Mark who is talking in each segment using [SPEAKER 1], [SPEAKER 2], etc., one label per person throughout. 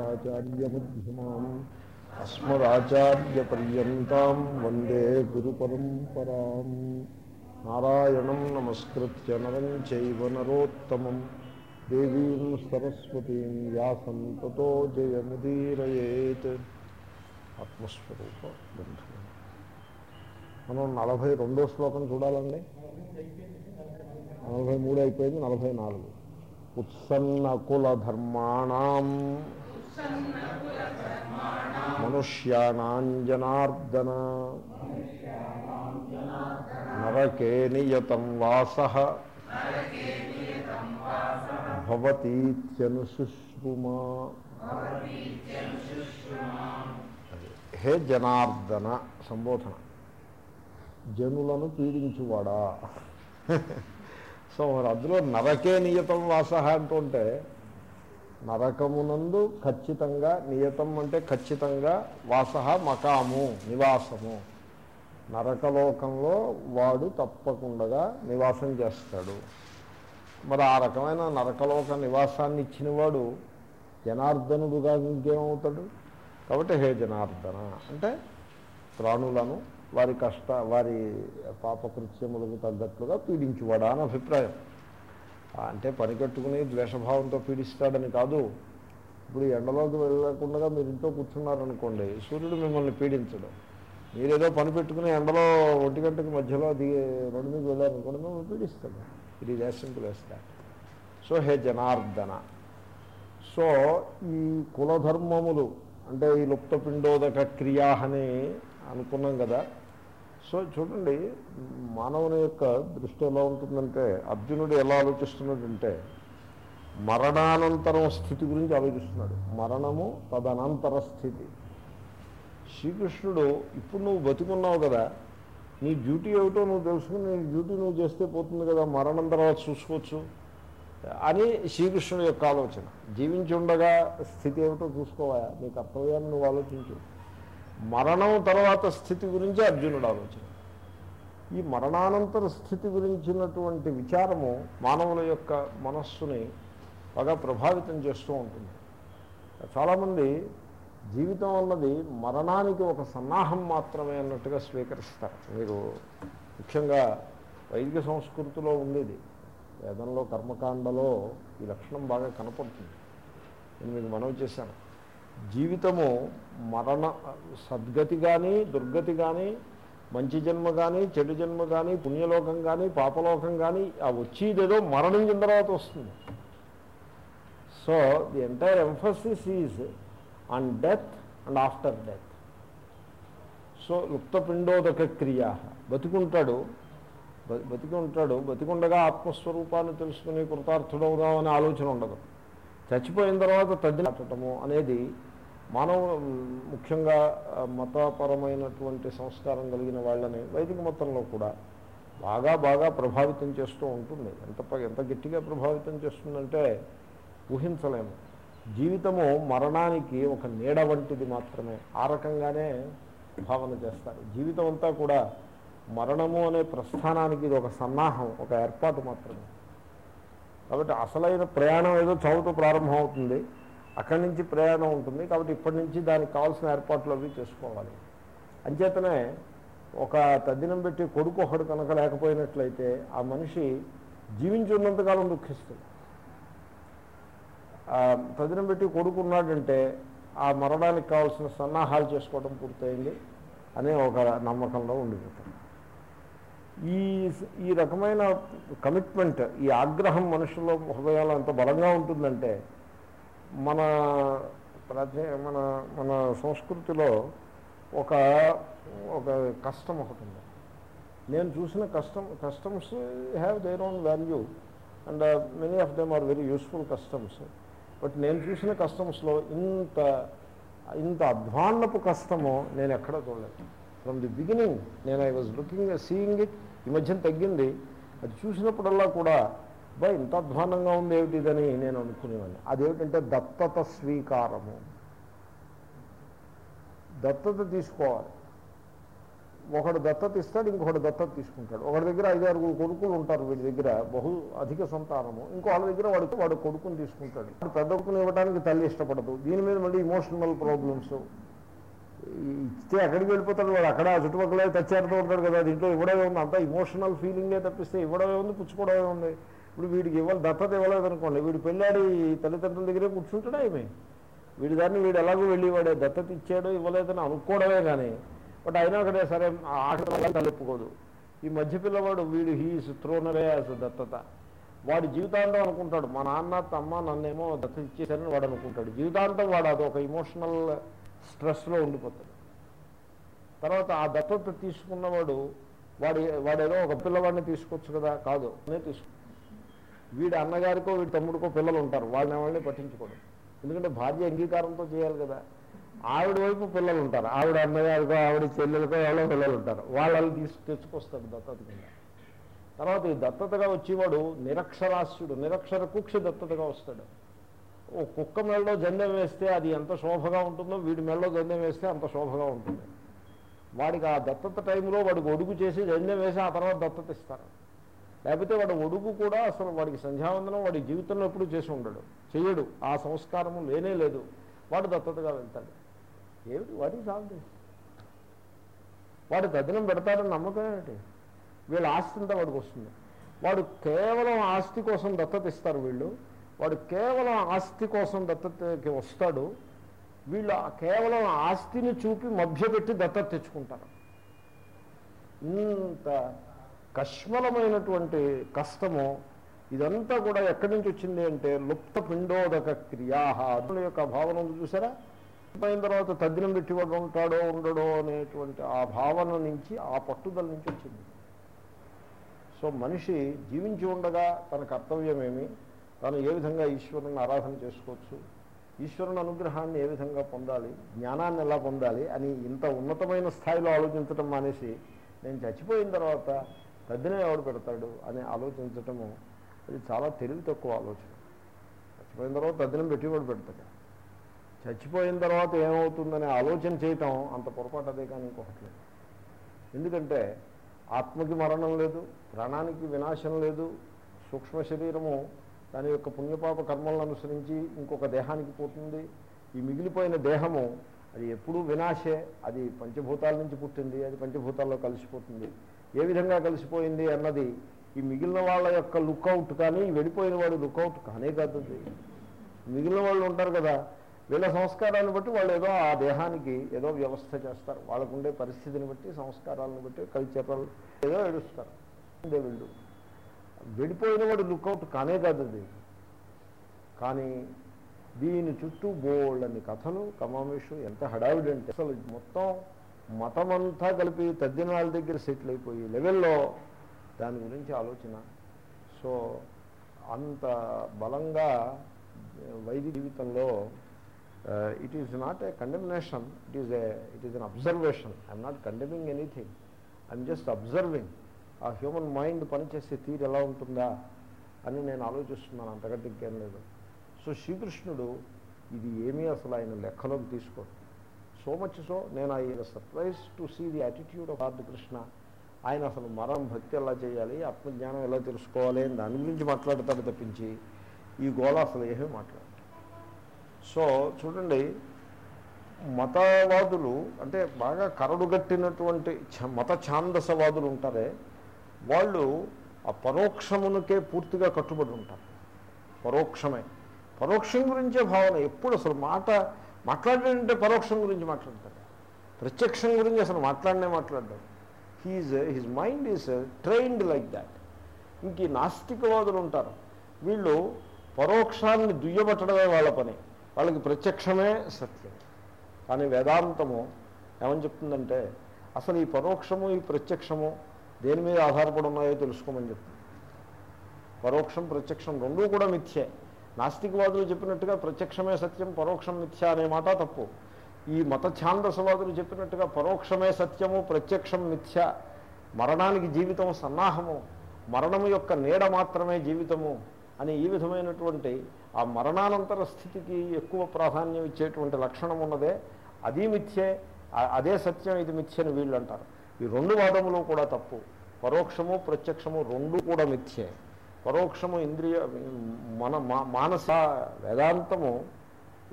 [SPEAKER 1] ఆచార్యమధ్యమాం అస్మదాచార్యపర్యంతం వందే గురు పరంపరా నారాయణం నమస్కృత్య నరం చైవ నరోత్తమం. దేవీం సరస్వతీం వ్యాసం తతో జయముదీరయేత్. ఆత్మస్వరూప బంధు మనం నలభై రెండో శ్లోకం చూడాలండి. నలభై మూడు అయిపోయింది నలభై నాలుగు ఉత్సన్న కుల ధర్మాణం మనుష్యానాం జనార్దన నరకే నియతం వాస భవతీత్యనుశుశ్రుమా హే జనార్దన సంబోధన జనులను పీడించువాడా? సో మరి అందులో నరకే నియతం వాస అంటుంటే నరకమునందు ఖచ్చితంగా నియతం అంటే ఖచ్చితంగా వాస మకాము నివాసము. నరకలోకంలో వాడు తప్పకుండా నివాసం చేస్తాడు. మరి ఆ రకమైన నరకలోక నివాసాన్ని ఇచ్చినవాడు జనార్దనుడుగా ఇంకేమవుతాడు? కాబట్టి హే జనార్దన అంటే ప్రాణులను వారి కష్ట వారి పాపకృత్యములకు తగ్గట్లుగా పీడించువాడా అని అభిప్రాయం. అంటే పని కట్టుకుని ద్వేషభావంతో పీడిస్తాడని కాదు. ఇప్పుడు ఎండలోకి వెళ్ళకుండా మీరు ఇంట్లో కూర్చున్నారనుకోండి సూర్యుడు మిమ్మల్ని పీడించడం. మీరేదో పని పెట్టుకుని ఎండలో ఒంటి గంటకి మధ్యలో దిగి రెండు మీకు వెళ్ళారనుకోండి మిమ్మల్ని పీడిస్తాడు. It is as simple that so hey Janardhana. So ఈ కులధర్మములు అంటే ఈ లుప్తపిండోదక క్రియా అని అనుకున్నాం కదా సో చూడండి మానవుని యొక్క దృష్టి ఎలా ఉంటుందంటే అర్జునుడు ఎలా ఆలోచిస్తున్నాడంటే మరణానంతరం స్థితి గురించి ఆలోచిస్తున్నాడు. మరణము తదనంతర స్థితి. శ్రీకృష్ణుడు ఇప్పుడు నువ్వు బతుకున్నావు కదా నీ డ్యూటీ ఏమిటో నువ్వు తెలుసుకుని నీ డ్యూటీ నువ్వు చేస్తే పోతుంది కదా మరణం తర్వాత చూసుకోవచ్చు అని శ్రీకృష్ణుడు యొక్క ఆలోచన. జీవించి ఉండగా స్థితి ఏమిటో చూసుకోవా నీ కర్తవ్యాన్ని నువ్వు ఆలోచించు. మరణం తర్వాత స్థితి గురించి అర్జునుడు ఆలోచన. ఈ మరణానంతర స్థితి గురించినటువంటి విచారము మానవుల యొక్క మనస్సుని బాగా ప్రభావితం చేస్తూ ఉంటుంది. చాలామంది జీవితం అన్నది మరణానికి ఒక సన్నాహం మాత్రమే అన్నట్టుగా స్వీకరిస్తారు. మీరు ముఖ్యంగా వైదిక సంస్కృతిలో ఉండేది. వేదంలో కర్మకాండలో ఈ లక్షణం బాగా కనపడుతుంది. నేను మీకు మనవి చేశాను. జీవితము మరణ సద్గతి కానీ దుర్గతి కానీ మంచి జన్మ కానీ చెడు జన్మ కానీ పుణ్యలోకం కానీ పాపలోకం కానీ ఆ వచ్చేదేదో మరణించిన తర్వాత వస్తుంది. So the entire emphasis is on death and after death so లుప్తపిండోదక క్రియా. బతికుంటాడు. బతికి ఉంటాడు బతికుండగా ఆత్మస్వరూపాన్ని తెలుసుకుని కృతార్థుడవుదామనే ఆలోచన ఉండదు. చచ్చిపోయిన తర్వాత తద్దినటము అనేది మానవ ముఖ్యంగా మతపరమైనటువంటి సంస్కారం కలిగిన వాళ్ళని వైదిక మతంలో కూడా బాగా బాగా ప్రభావితం చేస్తూ ఉంటుంది. ఎంత ఎంత గట్టిగా ప్రభావితం చేస్తుందంటే ఊహించలేము జీవితము మరణానికి ఒక నీడ వంటిది మాత్రమే. ఆ రకంగానే భావన చేస్తారు. జీవితం అంతా కూడా మరణము అనే ప్రస్థానానికి ఇది ఒక సన్నాహం ఒక ఏర్పాటు మాత్రమే. కాబట్టి అసలైన ప్రయాణం ఏదో చదువుతూ ప్రారంభం అవుతుంది అక్కడి నుంచి ప్రయాణం ఉంటుంది. కాబట్టి ఇప్పటి నుంచి దానికి కావాల్సిన ఏర్పాట్లు అవి చేసుకోవాలి. అంచేతనే ఒక తద్దినం పెట్టి కొడుకు ఒకడు కనుక లేకపోయినట్లయితే ఆ మనిషి జీవించున్నంతకాలం దుఃఖిస్తుంది. తదినం పెట్టి కొడుకు ఉన్నాడంటే ఆ మరణానికి కావాల్సిన సన్నాహాలు చేసుకోవడం పూర్తయింది అనే ఒక నమ్మకంలో ఉండిపోతుంది ఈ ఈ రకమైన కమిట్మెంట్ ఈ ఆగ్రహం మనుషుల్లో హృదయాలు ఎంత బలంగా ఉంటుందంటే మన ప్రాచీ మన మన సంస్కృతిలో ఒక ఒక కష్టం ఒకటి ఉంది. నేను చూసిన కష్టం customs have their own value and many of them are very useful customs but నేను చూసిన కస్టమ్స్లో ఇంత ఇంత అధ్వాన్నపు కష్టము నేను ఎక్కడ చూడలేదు. ఫ్రమ్ ది బిగినింగ్ నేను I was looking seeing it ఈ మధ్యన తగ్గింది. అది చూసినప్పుడల్లా కూడా బా ఇంత అధ్వానంగా ఉంది ఏమిటిదని నేను అనుకునేవాడిని. అదేమిటంటే దత్తత స్వీకారము. దత్తత తీసుకోవాలి. ఒకడు దత్తత ఇస్తాడు ఇంకొకటి దత్తత తీసుకుంటాడు. ఒకటి దగ్గర ఐదు ఆరుగురు కొడుకులు ఉంటారు వీడి దగ్గర బహు అధిక సంతానము. ఇంకో వాళ్ళ దగ్గర వాడికి వాడు కొడుకుని తీసుకుంటాడు. వాడు పెద్ద కొడుకుని ఇవ్వడానికి తల్లి ఇష్టపడదు. దీని మీద మళ్ళీ ఇమోషనల్ ప్రాబ్లమ్స్ ఇస్తే ఎక్కడికి వెళ్ళిపోతాడు? వాడు అక్కడ చుట్టుపక్కల తెచ్చేరుతూ ఉంటాడు కదా. దీంట్లో ఇవ్వడమే ఉంది. అంతా ఇమోషనల్ ఫీలింగే తప్పిస్తే ఇవ్వడమే ఉంది పుచ్చుకోవడమే ఉంది. ఇప్పుడు వీడికి ఇవ్వాలి దత్తత ఇవ్వలేదు అనుకోండి వీడు పెళ్ళాడి తల్లిదండ్రుల దగ్గరే కూర్చుంటాడా ఏమి వీడి దాన్ని వీడు ఎలాగో వెళ్ళి వాడే దత్తత ఇచ్చాడు ఇవ్వలేదని అనుకోవడమే కానీ బట్ అయినా ఒకటే సరే ఆ ఆఖరి తలెప్పుకోదు ఈ మధ్య పిల్లవాడు వీడు హీస్ త్రోనరే యాజ్ దత్తత. వాడి జీవితాంతం అనుకుంటాడు మా నాన్న తమ్మ నన్నేమో దత్తత ఇచ్చేసారని వాడు అనుకుంటాడు. జీవితాంతం వాడు అదొక ఇమోషనల్ స్ట్రెస్లో ఉండిపోతాడు. తర్వాత ఆ దత్తత తీసుకున్నవాడు వాడి వాడేదో ఒక పిల్లవాడిని తీసుకోవచ్చు కదా? కాదు నేను తీసుకు. వీడి అన్నగారికో వీడి తమ్ముడికో పిల్లలు ఉంటారు. వాళ్ళని ఎవరిని పట్టించుకోడు. ఎందుకంటే భార్య అంగీకారంతో చేయాలి కదా. ఆవిడ వైపు పిల్లలు ఉంటారు. ఆవిడ అన్నగారికో ఆవిడ చెల్లెలకో ఎవరో పిల్లలు ఉంటారు. వాళ్ళని తీసు తెచ్చుకొస్తాడు దత్తత కింద. తర్వాత ఈ దత్తతగా వచ్చేవాడు నిరక్షరాస్యుడు. నిరక్షర కుక్షి దత్తతగా వస్తాడు. ఓ కుక్క మెడలో జందెం వేస్తే అది ఎంత శోభగా ఉంటుందో వీడి మెడలో జందెం వేస్తే అంత శోభగా ఉంటుంది. వాడికి ఆ దత్తత టైంలో వాడికి ఒడుగు చేసి జందెం వేసి ఆ తర్వాత దత్తత ఇస్తారు. లేకపోతే వాడు ఒడుగు కూడా అసలు వాడికి సంధ్యావందనం వాడి జీవితంలో ఎప్పుడు చేసి ఉండడు. చేయడు ఆ సంస్కారము లేనే లేదు. వాడు దత్తతగా వెళ్తాడు. ఏమిటి? వాడి సాగు వాడు తద్దినం పెడతాడని నమ్మకం ఏమిటి వీళ్ళ ఆస్తి అంతా వాడికి వస్తుంది. వాడు కేవలం ఆస్తి కోసం దత్తత ఇస్తారు వీళ్ళు. వాడు కేవలం ఆస్తి కోసం దత్తతకి వస్తాడు వీళ్ళు కేవలం ఆస్తిని చూపి మభ్యపెట్టి దత్తత తెచ్చుకుంటారు. ఇంత కష్మలమైనటువంటి కష్టము ఇదంతా కూడా ఎక్కడి నుంచి వచ్చింది అంటే లుప్త పిండోదక క్రియా. అదుల యొక్క భావన ఉంది చూసారా? అయిన తర్వాత తద్దినం పెట్టివాడు ఉంటాడో ఉండడో అనేటువంటి ఆ భావన నుంచి ఆ పట్టుదల నుంచి వచ్చింది. సో మనిషి జీవించి ఉండగా తన కర్తవ్యమేమి తాను ఏ విధంగా ఈశ్వరుని ఆరాధన చేసుకోవచ్చు? ఈశ్వరుని అనుగ్రహాన్ని ఏ విధంగా పొందాలి? జ్ఞానాన్ని ఎలా పొందాలి? అని ఇంత ఉన్నతమైన స్థాయిలో ఆలోచించటం మానేసి నేను చచ్చిపోయిన తర్వాత తద్దిన ఎవడు పెడతాడు అని ఆలోచించటము అది చాలా తెలివి తక్కువ ఆలోచన. చచ్చిపోయిన తర్వాత తద్దినం పెట్టేవాడు పెడతాడు. చచ్చిపోయిన తర్వాత ఏమవుతుందనే ఆలోచన చేయటం అంత పొరపాటు అదే కానీ ఇంకొకటి ఎందుకంటే ఆత్మకి మరణం లేదు ప్రాణానికి వినాశం లేదు సూక్ష్మ శరీరము దాని యొక్క పుణ్యపాప కర్మలను అనుసరించి ఇంకొక దేహానికి పోతుంది. ఈ మిగిలిపోయిన దేహము అది ఎప్పుడూ వినాశే అది పంచభూతాల నుంచి పుట్టింది అది పంచభూతాల్లో కలిసిపోతుంది. ఏ విధంగా కలిసిపోయింది అన్నది ఈ మిగిలిన వాళ్ళ యొక్క లుక్అవుట్ కానీ వెళ్ళిపోయిన వాడు లుక్అవుట్ కానే కాదు మిగిలిన వాళ్ళు ఉంటారు కదా వీళ్ళ సంస్కారాలను బట్టి వాళ్ళు ఏదో ఆ దేహానికి ఏదో వ్యవస్థ చేస్తారు. వాళ్ళకుండే పరిస్థితిని బట్టి సంస్కారాలను బట్టి కల్చరల్ ఏదో ఏడుస్తారు. ఇదే వీళ్ళు. వెళ్ళిపోయిన వాడు లుక్అవుట్ కానే కాదు అది కానీ దీని చుట్టూ బోళ్ళని కథలు కమామేషు ఎంత హడావిడంటే అసలు మొత్తం మతమంతా కలిపి తద్దినాల దగ్గర సెటిల్ అయిపోయి లెవెల్లో దాని గురించి ఆలోచన. సో అంత బలంగా వైదిక జీవితంలో it is not a condemnation it is a it is an observation I'm not condemning anything I'm just observing ఆ హ్యూమన్ మైండ్ పనిచేసే తీరు ఎలా ఉంటుందా అని నేను ఆలోచిస్తున్నాను అంతకంటే ఇంకేం లేదు. సో శ్రీకృష్ణుడు ఇది ఏమీ అసలు ఆయన లెక్కలోకి తీసుకోడు. సో మచ్ సో నేను I surprise to see the attitude of Lord Krishna. ఆయన అసలు మరం భక్తి ఎలా చేయాలి ఆత్మజ్ఞానం ఎలా తెలుసుకోవాలి అని దాని గురించి మాట్లాడతాడు తప్పించి ఈ గోళ అసలు ఏమీ మాట్లాడతాడు సో చూడండి మతవాదులు అంటే బాగా కరడుగట్టినటువంటి మత ఛాందసవాదులు ఉంటారే వాళ్ళు ఆ పరోక్షమునకే పూర్తిగా కట్టుబడి ఉంటారు. పరోక్షమే. పరోక్షం గురించే భావన. ఎప్పుడు అసలు మాట మాట్లాడాడంటే పరోక్షం గురించి మాట్లాడతాడు. ప్రత్యక్షం గురించి అసలు మాట్లాడనే మాట్లాడ్డాడు he's his mind is trained like that ఇంక ఈ నాస్తికవాదులు ఉంటారు. వీళ్ళు పరోక్షాన్ని దుయ్యబట్టడమే వాళ్ళ పని. వాళ్ళకి ప్రత్యక్షమే సత్యం. కానీ వేదాంతము ఏమని చెప్తుందంటే అసలు ఈ పరోక్షము ఈ ప్రత్యక్షము దేని మీద ఆధారపడి ఉన్నాయో తెలుసుకోమని చెప్తుంది. పరోక్షం ప్రత్యక్షం రెండూ కూడా మిథ్యే. నాస్తికవాదులు చెప్పినట్టుగా ప్రత్యక్షమే సత్యం పరోక్షం మిథ్య అనే మాట తప్పు. ఈ మత ఛాందసవాదులు చెప్పినట్టుగా పరోక్షమే సత్యము ప్రత్యక్షం మిథ్య. మరణానికి జీవితం సన్నాహము. మరణము యొక్క నీడ మాత్రమే జీవితము అని ఈ విధమైనటువంటి ఆ మరణానంతర స్థితికి ఎక్కువ ప్రాధాన్యం ఇచ్చేటువంటి లక్షణం ఉన్నదే అది మిథ్యే అదే సత్యం ఇది మిథ్యని వీళ్ళు అంటారు. ఈ రెండు వాదములు కూడా తప్పు. పరోక్షము ప్రత్యక్షము రెండు కూడా మిథ్యే. పరోక్షము ఇంద్రియ మన మా- మానస వేదాంతము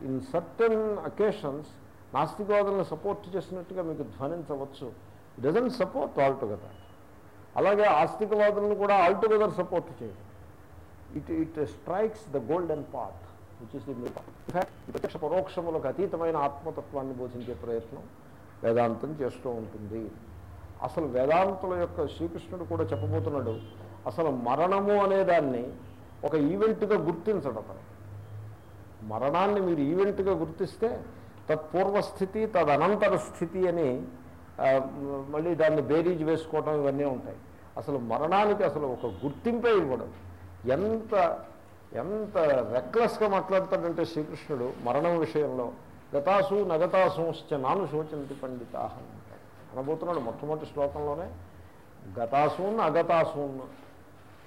[SPEAKER 1] ఇన్ సర్టన్ అకేషన్స్ నాస్తికవాదులను సపోర్ట్ చేసినట్టుగా మీకు ధ్వనించవచ్చు. It doesn't support altogether అలాగే ఆస్తికవాదులను కూడా ఆల్ టుగెదర్ సపోర్ట్ చేయడం it it strikes the golden path which is the ప్రత్యక్ష పరోక్షములకు అతీతమైన ఆత్మతత్వాన్ని బోధించే ప్రయత్నం వేదాంతం చేస్తూ ఉంటుంది. అసలు వేదాంతుల యొక్క శ్రీకృష్ణుడు కూడా చెప్పబోతున్నాడు అసలు మరణము అనేదాన్ని ఒక ఈవెంట్గా గుర్తించడం అతను. మరణాన్ని మీరు ఈవెంట్గా గుర్తిస్తే తత్పూర్వస్థితి తదనంతర స్థితి అని మళ్ళీ దాన్ని బేరీజ్ వేసుకోవటం ఇవన్నీ ఉంటాయి. అసలు మరణానికి అసలు ఒక గుర్తింపే ఇవ్వడం. ఎంత ఎంత రెక్లెస్గా మాట్లాడతాడంటే శ్రీకృష్ణుడు మరణం విషయంలో గతాసు నగతాసుశ్చ నాను శోచంతి పండితాహం. అనబోతున్నాడు మొట్టమొదటి శ్లోకంలోనే. గతాసూన్ అగతాసూన్.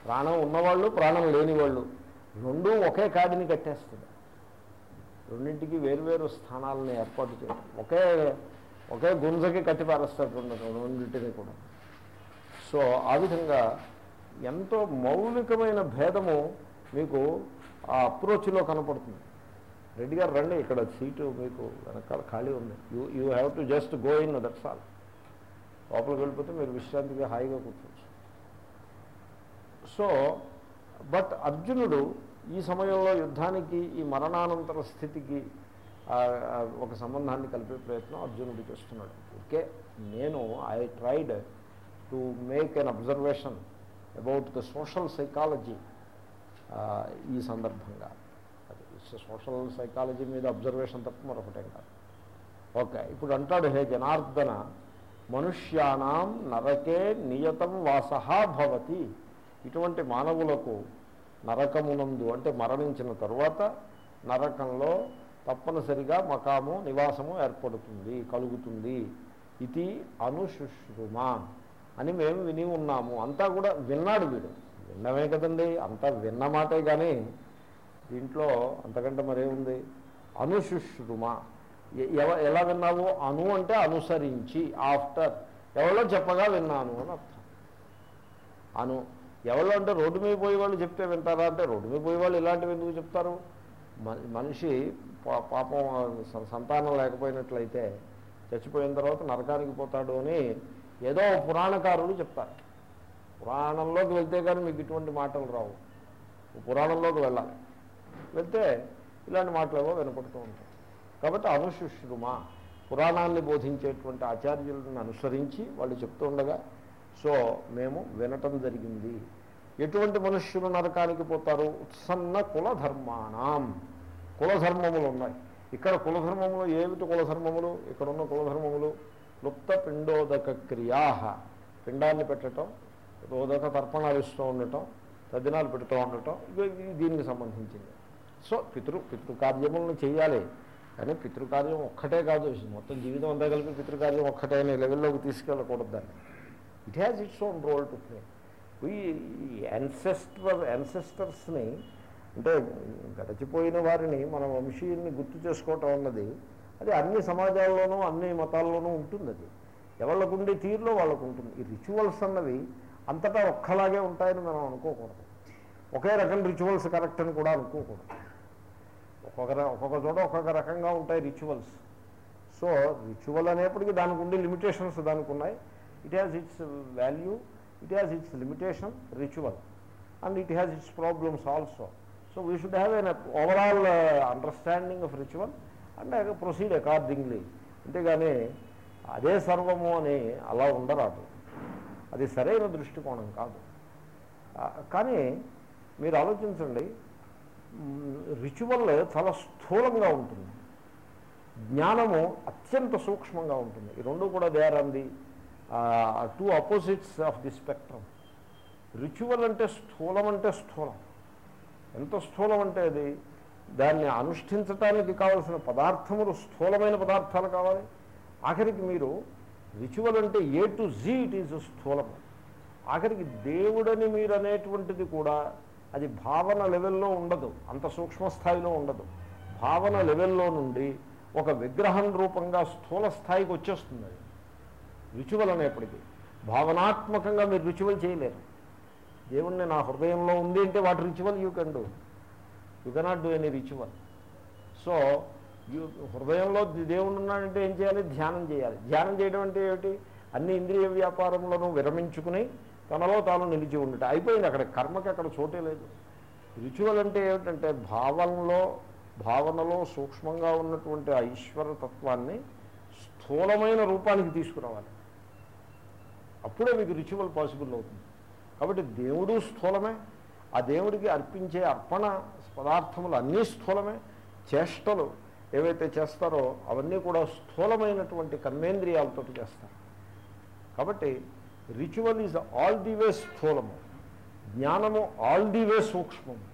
[SPEAKER 1] ప్రాణం ఉన్నవాళ్ళు ప్రాణం లేని వాళ్ళు రెండూ ఒకే కాడిని కట్టేస్తుంది. రెండింటికి వేరువేరు స్థానాలను ఏర్పాటు చేయడం. ఒకే ఒకే గుంజకి కట్టి పారేస్తారు రెండింటిని కూడా. సో ఆ విధంగా ఎంతో మౌలికమైన భేదము మీకు ఆ అప్రోచ్లో కనపడుతుంది. రెడ్డి గారు రండి ఇక్కడ సీటు మీకు వెనకాల ఖాళీ ఉంది. You you have to just go in that's all లోపలికి వెళ్ళిపోతే మీరు విశ్రాంతిగా హాయిగా కూర్చోవచ్చు. సో బట్ అర్జునుడు ఈ సమయంలో యుద్ధానికి ఈ మరణానంతర స్థితికి ఒక సంబంధాన్ని కలిపే ప్రయత్నం అర్జునుడు చేస్తున్నాడు. ఓకే? నేను I tried to make an observation about the social psychology ఈ సందర్భంగా. సోషల్ సైకాలజీ మీద అబ్జర్వేషన్ తప్ప మరొకటేం కాదు. ఓకే? ఇప్పుడు అంటాడు హే జనార్దన మనుష్యానాం నరకే నియతం వాసహ భవతి. ఇటువంటి మానవులకు నరకమునందు అంటే మరణించిన తరువాత నరకంలో తప్పనిసరిగా మకాము నివాసము ఏర్పడుతుంది కలుగుతుంది. ఇది అనుశుశ్రుమ అని మేము విని ఉన్నాము. అంతా కూడా విన్నాడు వీడు. విన్నమే కదండి అంతా విన్న మాటే కానీ దీంట్లో అంతకంటే మరేముంది? అనుశుశ్రుమ. ఎలా విన్నావు? అను అంటే అనుసరించి ఆఫ్టర్. ఎవరో చెప్పగా విన్నాను అని అర్థం. అను. ఎవరో అంటే రోడ్డు మీద పోయే వాళ్ళు చెప్తే వింటారా? అంటే రోడ్డు మీద పోయే వాళ్ళు ఇలాంటివి ఎందుకు చెప్తారు? మ- మనిషి పా- పాపం స- సంతానం లేకపోయినట్లయితే చచ్చిపోయిన తర్వాత నరకానికి పోతాడు అని ఏదో పురాణకారులు చెప్తారు. పురాణంలోకి వెళ్తే కానీ మీకు ఇటువంటి మాటలు రావు. పురాణంలోకి వెళ్ళాలి. వెళ్తే ఇలాంటి మాటలు ఏవో వినపడుతూ ఉంటాయి. కాబట్టి అనుశుశ్రుమ పురాణాన్ని బోధించేటువంటి ఆచార్యులను అనుసరించి వాళ్ళు చెప్తూ ఉండగా సో మేము వినటం జరిగింది. ఎటువంటి మనుష్యులు నరకానికి పోతారు? ఉత్సన్న కులధర్మాణం. కులధర్మములు ఉన్నాయి. ఇక్కడ కులధర్మములు ఏమిటి కులధర్మములు? ఇక్కడ ఉన్న కులధర్మములు లుప్త పిండోదక క్రియా. పిండాన్ని పెట్టడం రోదక తర్పణాలు ఇస్తూ ఉండటం తద్దినాలు పెడుతూ ఉండటం ఇది దీనికి సంబంధించింది సో పితృ పితృకార్యములను చేయాలి. కానీ పితృకార్యం ఒక్కటే కాదు. మొత్తం జీవితం అంతా కలిపి పితృకార్యం ఒక్కటే అనే లెవెల్లోకి తీసుకెళ్ళకూడదు దాన్ని. It has its own role to play ఈ యాన్సెస్టర్ యాన్సెస్టర్స్ని అంటే గడిచిపోయిన వారిని మన వంశీయుల్ని గుర్తు చేసుకోవటం అన్నది అది అన్ని సమాజాల్లోనూ అన్ని మతాల్లోనూ ఉంటుంది అది ఎవళ్ళకుండి తీరులో వాళ్ళకు ఉంటుంది ఈ రిచువల్స్ అన్నవి అంతటా ఒక్కలాగే ఉంటాయని మనం అనుకోకూడదు. ఒకే రకం రిచువల్స్ కరెక్ట్ అని కూడా అనుకోకూడదు. ఒక్కొక్క ఒక్కొక్క చోట ఒక్కొక్క రకంగా ఉంటాయి రిచువల్స్ సో రిచువల్ అనేప్పటికీ దానికి ఉండే లిమిటేషన్స్ దానికి ఉన్నాయి. It has its value it has its limitation ritual and it has its problems also so we should have an overall understanding of ritual and proceed accordingly అంతేగాని అదే సర్వము అని అలా ఉండరాదు. అది సరైన దృష్టికోణం కాదు. కానీ మీరు ఆలోచించండి రిచువల్ చాలా స్థూలంగా ఉంటుంది. జ్ఞానము అత్యంత సూక్ష్మంగా ఉంటుంది. ఈ రెండు కూడా they are on the two opposites of the spectrum ritual అంటే స్థూలం అంటే స్థూలం. ఎంత స్థూలం అంటే అది? దాన్ని అనుష్ఠించటానికి కావలసిన పదార్థములు స్థూలమైన పదార్థాలు కావాలి. ఆఖరికి మీరు రిచువల్ అంటే A to Z it is స్థూలము. ఆఖరికి దేవుడని మీరు అనేటువంటిది కూడా అది భావన లెవెల్లో ఉండదు అంత సూక్ష్మ స్థాయిలో ఉండదు. భావన లెవెల్లో నుండి ఒక విగ్రహం రూపంగా స్థూల స్థాయికి వచ్చేస్తుంది అది. రుచువల్ అనేప్పటికీ. భావనాత్మకంగా మీరు రుచువల్ చేయలేరు. దేవుణ్ణి నా హృదయంలో ఉంది అంటే వాటి ritual you can do. You cannot do any ritual. So you హృదయంలో దేవుడు ఉన్నాడంటే ఏం చేయాలి? ధ్యానం చేయాలి. ధ్యానం చేయడం అంటే ఏమిటి? అన్ని ఇంద్రియ వ్యాపారంలోనూ విరమించుకుని తనలో తాను నిలిచి ఉండట. అయిపోయింది అక్కడ. కర్మకి అక్కడ చోటే లేదు. రిచువల్ అంటే ఏమిటంటే భావనలో భావనలో సూక్ష్మంగా ఉన్నటువంటి ఆ ఈశ్వర తత్వాన్ని స్థూలమైన రూపానికి తీసుకురావాలి. అప్పుడే మీకు రిచువల్ పాసిబుల్ అవుతుంది. కాబట్టి దేవుడు స్థూలమే. ఆ దేవుడికి అర్పించే అర్పణ పదార్థములు అన్నీ స్థూలమే. చేష్టలు ఏవైతే చేస్తారో అవన్నీ కూడా స్థూలమైనటువంటి కర్మేంద్రియాలతో చేస్తారు. కాబట్టి ritual is all the way స్థూలము జ్ఞానము ఆల్ ది వే సూక్ష్మము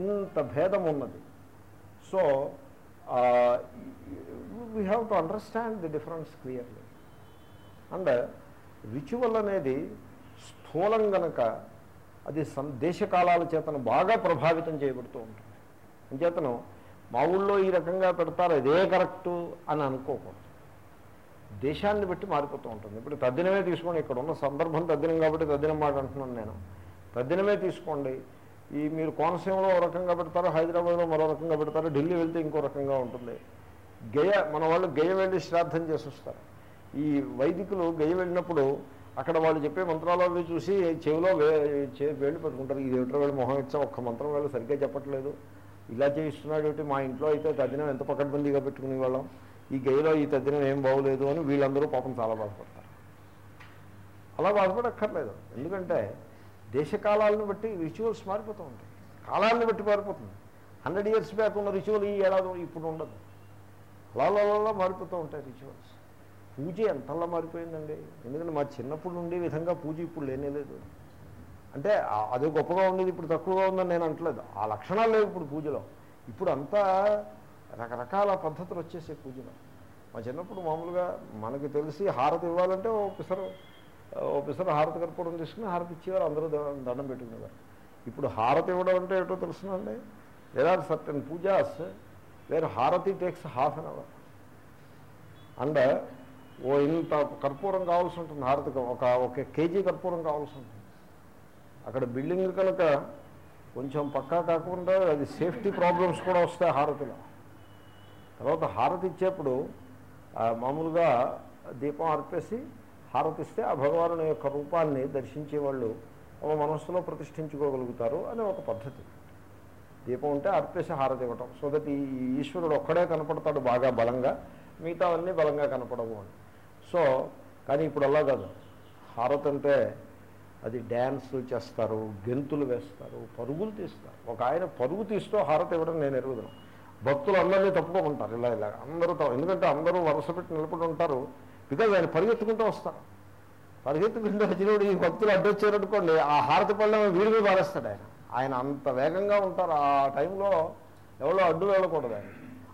[SPEAKER 1] ఇంత భేదం ఉన్నది. So we have to understand the difference clearly and ritual అనేది స్థూలం గనక అది సం దేశకాలాల చేతను బాగా ప్రభావితం చేయబడుతూ ఉంటుంది. అంచేతను మా ఊళ్ళో ఈ రకంగా పెడతారు ఇదే కరెక్టు అని అనుకోకూడదు. దేశాన్ని బట్టి మారిపోతూ ఉంటుంది. ఇప్పుడు తద్దినమే తీసుకోండి. ఇక్కడ ఉన్న సందర్భం తద్దినం కాబట్టి తద్దినం మాట అంటున్నాను నేను. తద్దినమే తీసుకోండి. ఈ మీరు కోనసీమలో ఒక రకంగా పెడతారు హైదరాబాద్లో మరో రకంగా పెడతారు ఢిల్లీ వెళ్తే ఇంకో రకంగా ఉంటుంది. గయ మన వాళ్ళు గయ వెళ్ళి శ్రాద్ధం చేసి వస్తారు ఈ వైదికులు గయ వెళ్ళినప్పుడు అక్కడ వాళ్ళు చెప్పే మంత్రాలు అవి చూసి చెవిలో వే చే- వేళ్ళు పెట్టుకుంటారు. ఇది ఏమిటో వేళ మొహం ఇచ్చా? ఒక్క మంత్రం వేళ సరిగ్గా చెప్పట్లేదు. ఇలా చేయిస్తున్నాడు మా ఇంట్లో అయితే తద్దినం ఎంత పకడ్బందీగా పెట్టుకునేవాళ్ళం. ఈ గదిలో ఈ తద్దినం ఏం బాగోలేదు అని వీళ్ళందరూ పాపం చాలా బాధపడతారు. అలా బాధపడక్కర్లేదు. ఎందుకంటే దేశకాలాలను బట్టి రిచువల్స్ మారిపోతూ ఉంటాయి. కాలాలను బట్టి మారిపోతుంది. హండ్రెడ్ ఇయర్స్ బ్యాక్ ఉన్న రిచువల్ ఈ ఏడాది ఇప్పుడు ఉండదు. అలా మారిపోతూ ఉంటాయి రిచువల్స్. పూజ ఎంతలా మారిపోయిందండి? ఎందుకంటే మా చిన్నప్పుడు ఉండే విధంగా పూజ ఇప్పుడు లేనే లేదు. అంటే అది గొప్పగా ఉండేది ఇప్పుడు తక్కువగా ఉందని నేను అంటలేదు. ఆ లక్షణాలు లేవు ఇప్పుడు పూజలో. ఇప్పుడు అంతా రకరకాల పద్ధతులు వచ్చేసే పూజలు. మా చిన్నప్పుడు మామూలుగా మనకి తెలిసి హారతి ఇవ్వాలంటే ఓ పిసరు ఓ పిసరు హారతి కర్పూరం తీసుకుని హారతి ఇచ్చేవారు అందరూ దండం పెట్టుకునేవారు. ఇప్పుడు హారతి ఇవ్వడం అంటే ఏటో తెలుసునండి? There are certain pujas where aarti takes half an hour and ఓ ఇంత కర్పూరం కావాల్సి ఉంటుంది హారతికి ఒక ఒక కేజీ కర్పూరం కావాల్సి ఉంటుంది. అక్కడ బిల్డింగ్ కనుక కొంచెం పక్కా కాకుండా అది సేఫ్టీ ప్రాబ్లమ్స్ కూడా వస్తాయి హారతిలో. తర్వాత హారతి ఇచ్చేప్పుడు మామూలుగా దీపం అర్పేసి హారతిస్తే ఆ భగవాను యొక్క రూపాన్ని దర్శించే వాళ్ళు ఒక మనస్సులో ప్రతిష్ఠించుకోగలుగుతారు అనే ఒక పద్ధతి. దీపం ఉంటే అర్పేసి హారతి ఇవ్వటం. సో దట్ ఈ ఈశ్వరుడు ఒక్కడే కనపడతాడు బాగా బలంగా మిగతావన్నీ బలంగా కనపడవు అని. సో కానీ ఇప్పుడు అలా కాదు. హారతి అంటే అది డ్యాన్సులు చేస్తారు గెంతులు వేస్తారు పరుగులు తీస్తారు. ఒక ఆయన పరుగు తీస్తూ హారతి ఇవ్వడం నేను ఎరుగుదాను. భక్తులు అందరినీ తప్పుకోమంటారు. ఇలా ఇలా. అందరూ ఎందుకంటే అందరూ వరుస పెట్టి నిలబడి ఉంటారు. బికాజ్ ఆయన పరిగెత్తుకుంటూ వస్తారు. పరిగెత్తుకుంటూ వచ్చినప్పుడు ఈ భక్తులు అడ్డొచ్చారనుకోండి ఆ హారతి పళ్ళెం వీడి మీద పారేస్తాడు ఆయన. ఆయన అంత వేగంగా ఉంటారు. ఆ టైంలో ఎవరో అడ్డు వెళ్ళకూడదు ఆయన.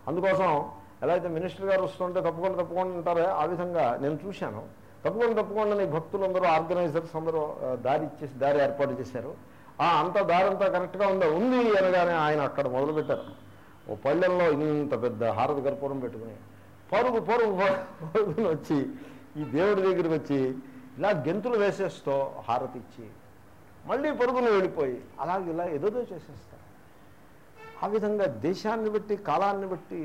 [SPEAKER 1] అందుకోసం ఎలా అయితే మినిస్టర్ గారు వస్తుంటే తప్పకుండా తప్పకుండా ఉంటారో ఆ విధంగా నేను చూశాను. తప్పకుండా తప్పకుండా నీ భక్తులందరూ ఆర్గనైజర్స్ అందరూ దారి ఇచ్చేసి దారి ఏర్పాటు చేశారు. ఆ అంత దారి అంతా కరెక్ట్గా ఉందా? ఉంది అనగానే ఆయన అక్కడ మొదలుపెట్టారు. ఓ పళ్ళెంలో ఇంత పెద్ద హారతి కర్పూరం పెట్టుకుని పరుగు పరుగు పరుగుని వచ్చి ఈ దేవుడి దగ్గరికి వచ్చి ఇలా గెంతులు వేసేస్తూ హారతి ఇచ్చి మళ్ళీ పరుగును వెళ్ళిపోయి అలాగే ఇలా ఏదోదో చేసేస్తారు. ఆ విధంగా దేశాన్ని బట్టి కాలాన్ని బట్టి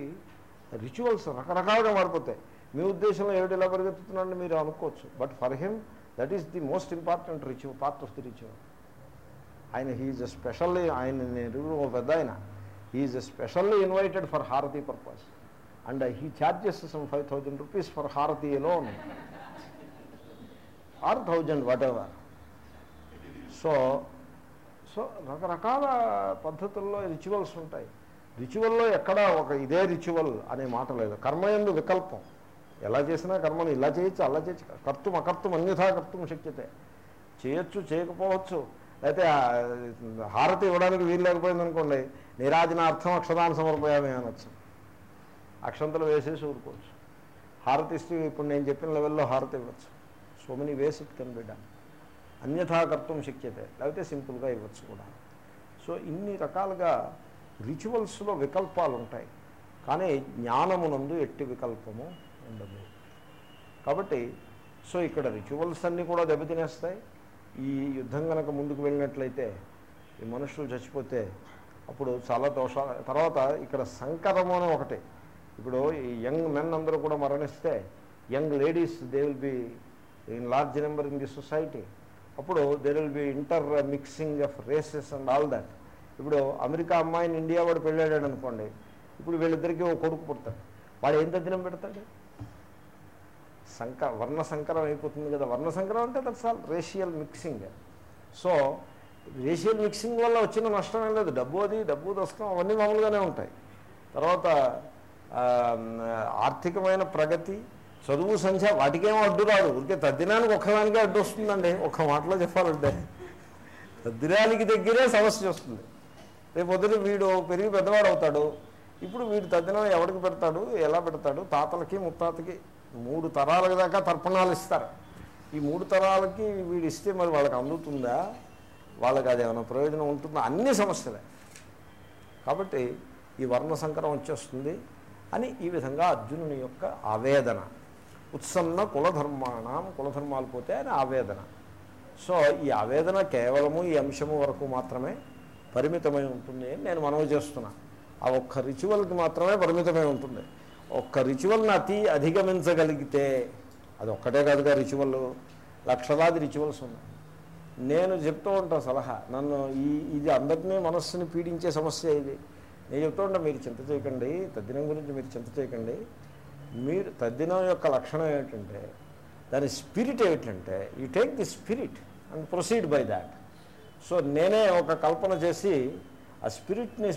[SPEAKER 1] రిచువల్స్ రకరకాలుగా మారిపోతాయి. మీ ఉద్దేశంలో ఏమిటి ఇలా పరిగెత్తుతున్నాడని మీరు అనుకోవచ్చు. But for him that is the most important ritual part of the ritual ఆయన హీఈస్ స్పెషల్లీ ఆయన నేను ఓ పెద్ద ఆయన. Is specially invited for aarti purpose. And he charges some five thousand rupees for aarti alone. Or thousand whatever so so రకరకాల పద్ధతుల్లో rituals ఉంటాయి. రిచువల్లో ఎక్కడా ఒక ఇదే రిచువల్ అనే మాట లేదు. కర్మ ఎందు వికల్పం. ఎలా చేసినా కర్మను ఇలా చేయొచ్చు అలా చేయొచ్చు. కర్తం అకర్తం అన్యథా కర్తం శక్యతే. చేయొచ్చు చేయకపోవచ్చు. అయితే హారతి ఇవ్వడానికి వీలు లేకపోయింది అనుకోండి నిరాజనార్థం అక్షదాన్ని సమర్పయామే అనొచ్చు. అక్షంతలు వేసేసి ఊరుకోవచ్చు. హారతి ఇస్తే ఇప్పుడు నేను చెప్పిన లెవెల్లో హారతి ఇవ్వచ్చు. So many ways it can be done అన్యథా కర్తం శక్యతే. లేకపోతే సింపుల్గా ఇవ్వచ్చు కూడా. సో ఇన్ని రకాలుగా రిచువల్స్లో వికల్పాలు ఉంటాయి కానీ జ్ఞానమునందు ఎట్టి వికల్పము ఉండదు. కాబట్టి సో ఇక్కడ రిచువల్స్ అన్నీ కూడా దెబ్బతినేస్తాయి. ఈ యుద్ధం కనుక ముందుకు వెళ్ళినట్లయితే ఈ మనుషులు చచ్చిపోతే అప్పుడు చాలా దోషాలు. తర్వాత ఇక్కడ సంకరము అని ఒకటి. ఇప్పుడు ఈ యంగ్ మెన్ అందరూ కూడా మరణిస్తే young ladies they will be in large number in the society. అప్పుడు there will be intermixing of races and all that. ఇప్పుడు అమెరికా అమ్మాయిని ఇండియా వాడు పెళ్ళాడాడు అనుకోండి ఇప్పుడు వీళ్ళిద్దరికీ ఒక కొడుకు పుడతాడు. వాడు ఏం తద్దినం పెడతాడు? సంక వర్ణ సంకరం అయిపోతుంది కదా. వర్ణ సంకరం అంటే that's all racial mixing so racial mixing వల్ల వచ్చిన నష్టం ఏం లేదు. డబ్బు అది డబ్బు నష్టం అవన్నీ మామూలుగానే ఉంటాయి. తర్వాత ఆర్థికమైన ప్రగతి చదువు సంఖ్య వాటికేమో అడ్డు రాదు. ఊరికే తద్దినానికి ఒక్కదానికే అడ్డు వస్తుందండి. ఒక్క మాటలో చెప్పాలంటే. తద్దినానికి దగ్గరే సమస్య వస్తుంది. రేపు వదిలి వీడు పెరిగి పెద్దవాడు అవుతాడు ఇప్పుడు వీడు తద్దినం ఎవరికి పెడతాడు? ఎలా పెడతాడు? తాతలకి ముత్తాతకి మూడు తరాల దాకా తర్పణాలు ఇస్తారు. ఈ మూడు తరాలకి వీడు ఇస్తే మరి వాళ్ళకి అందుతుందా? వాళ్ళకి అది ఏమైనా ప్రయోజనం ఉంటుందా? అన్ని సమస్యలే. కాబట్టి ఈ వర్ణ సంకరం వచ్చేస్తుంది అని ఈ విధంగా అర్జునుని యొక్క ఆవేదన. ఉత్సన్న కులధర్మాణం కులధర్మాలు పోతే అని ఆవేదన. సో ఈ ఆవేదన కేవలము ఈ అంశము వరకు మాత్రమే పరిమితమై ఉంటుంది అని నేను మనవి చేస్తున్నా. ఆ ఒక్క రిచువల్కి మాత్రమే పరిమితమై ఉంటుంది. ఒక్క రిచువల్ని అతి అధిగమించగలిగితే అది ఒక్కటే కాదుగా రిచువల్. లక్షలాది రిచువల్స్ ఉన్నాయి. నేను చెప్తూ ఉంటా సలహా నన్ను ఈ ఇది అందరినీ మనస్సుని పీడించే సమస్య ఇది. నేను చెప్తూ ఉంటా మీరు చింత చేయకండి తద్దినం గురించి మీరు చింత చేయకండి. మీరు తద్దినం యొక్క లక్షణం ఏమిటంటే దాని స్పిరిట్ ఏమిటంటే you take the spirit and proceed by that. So నేనే ఒక కల్పన చేసి ఆ స్పిరిట్ని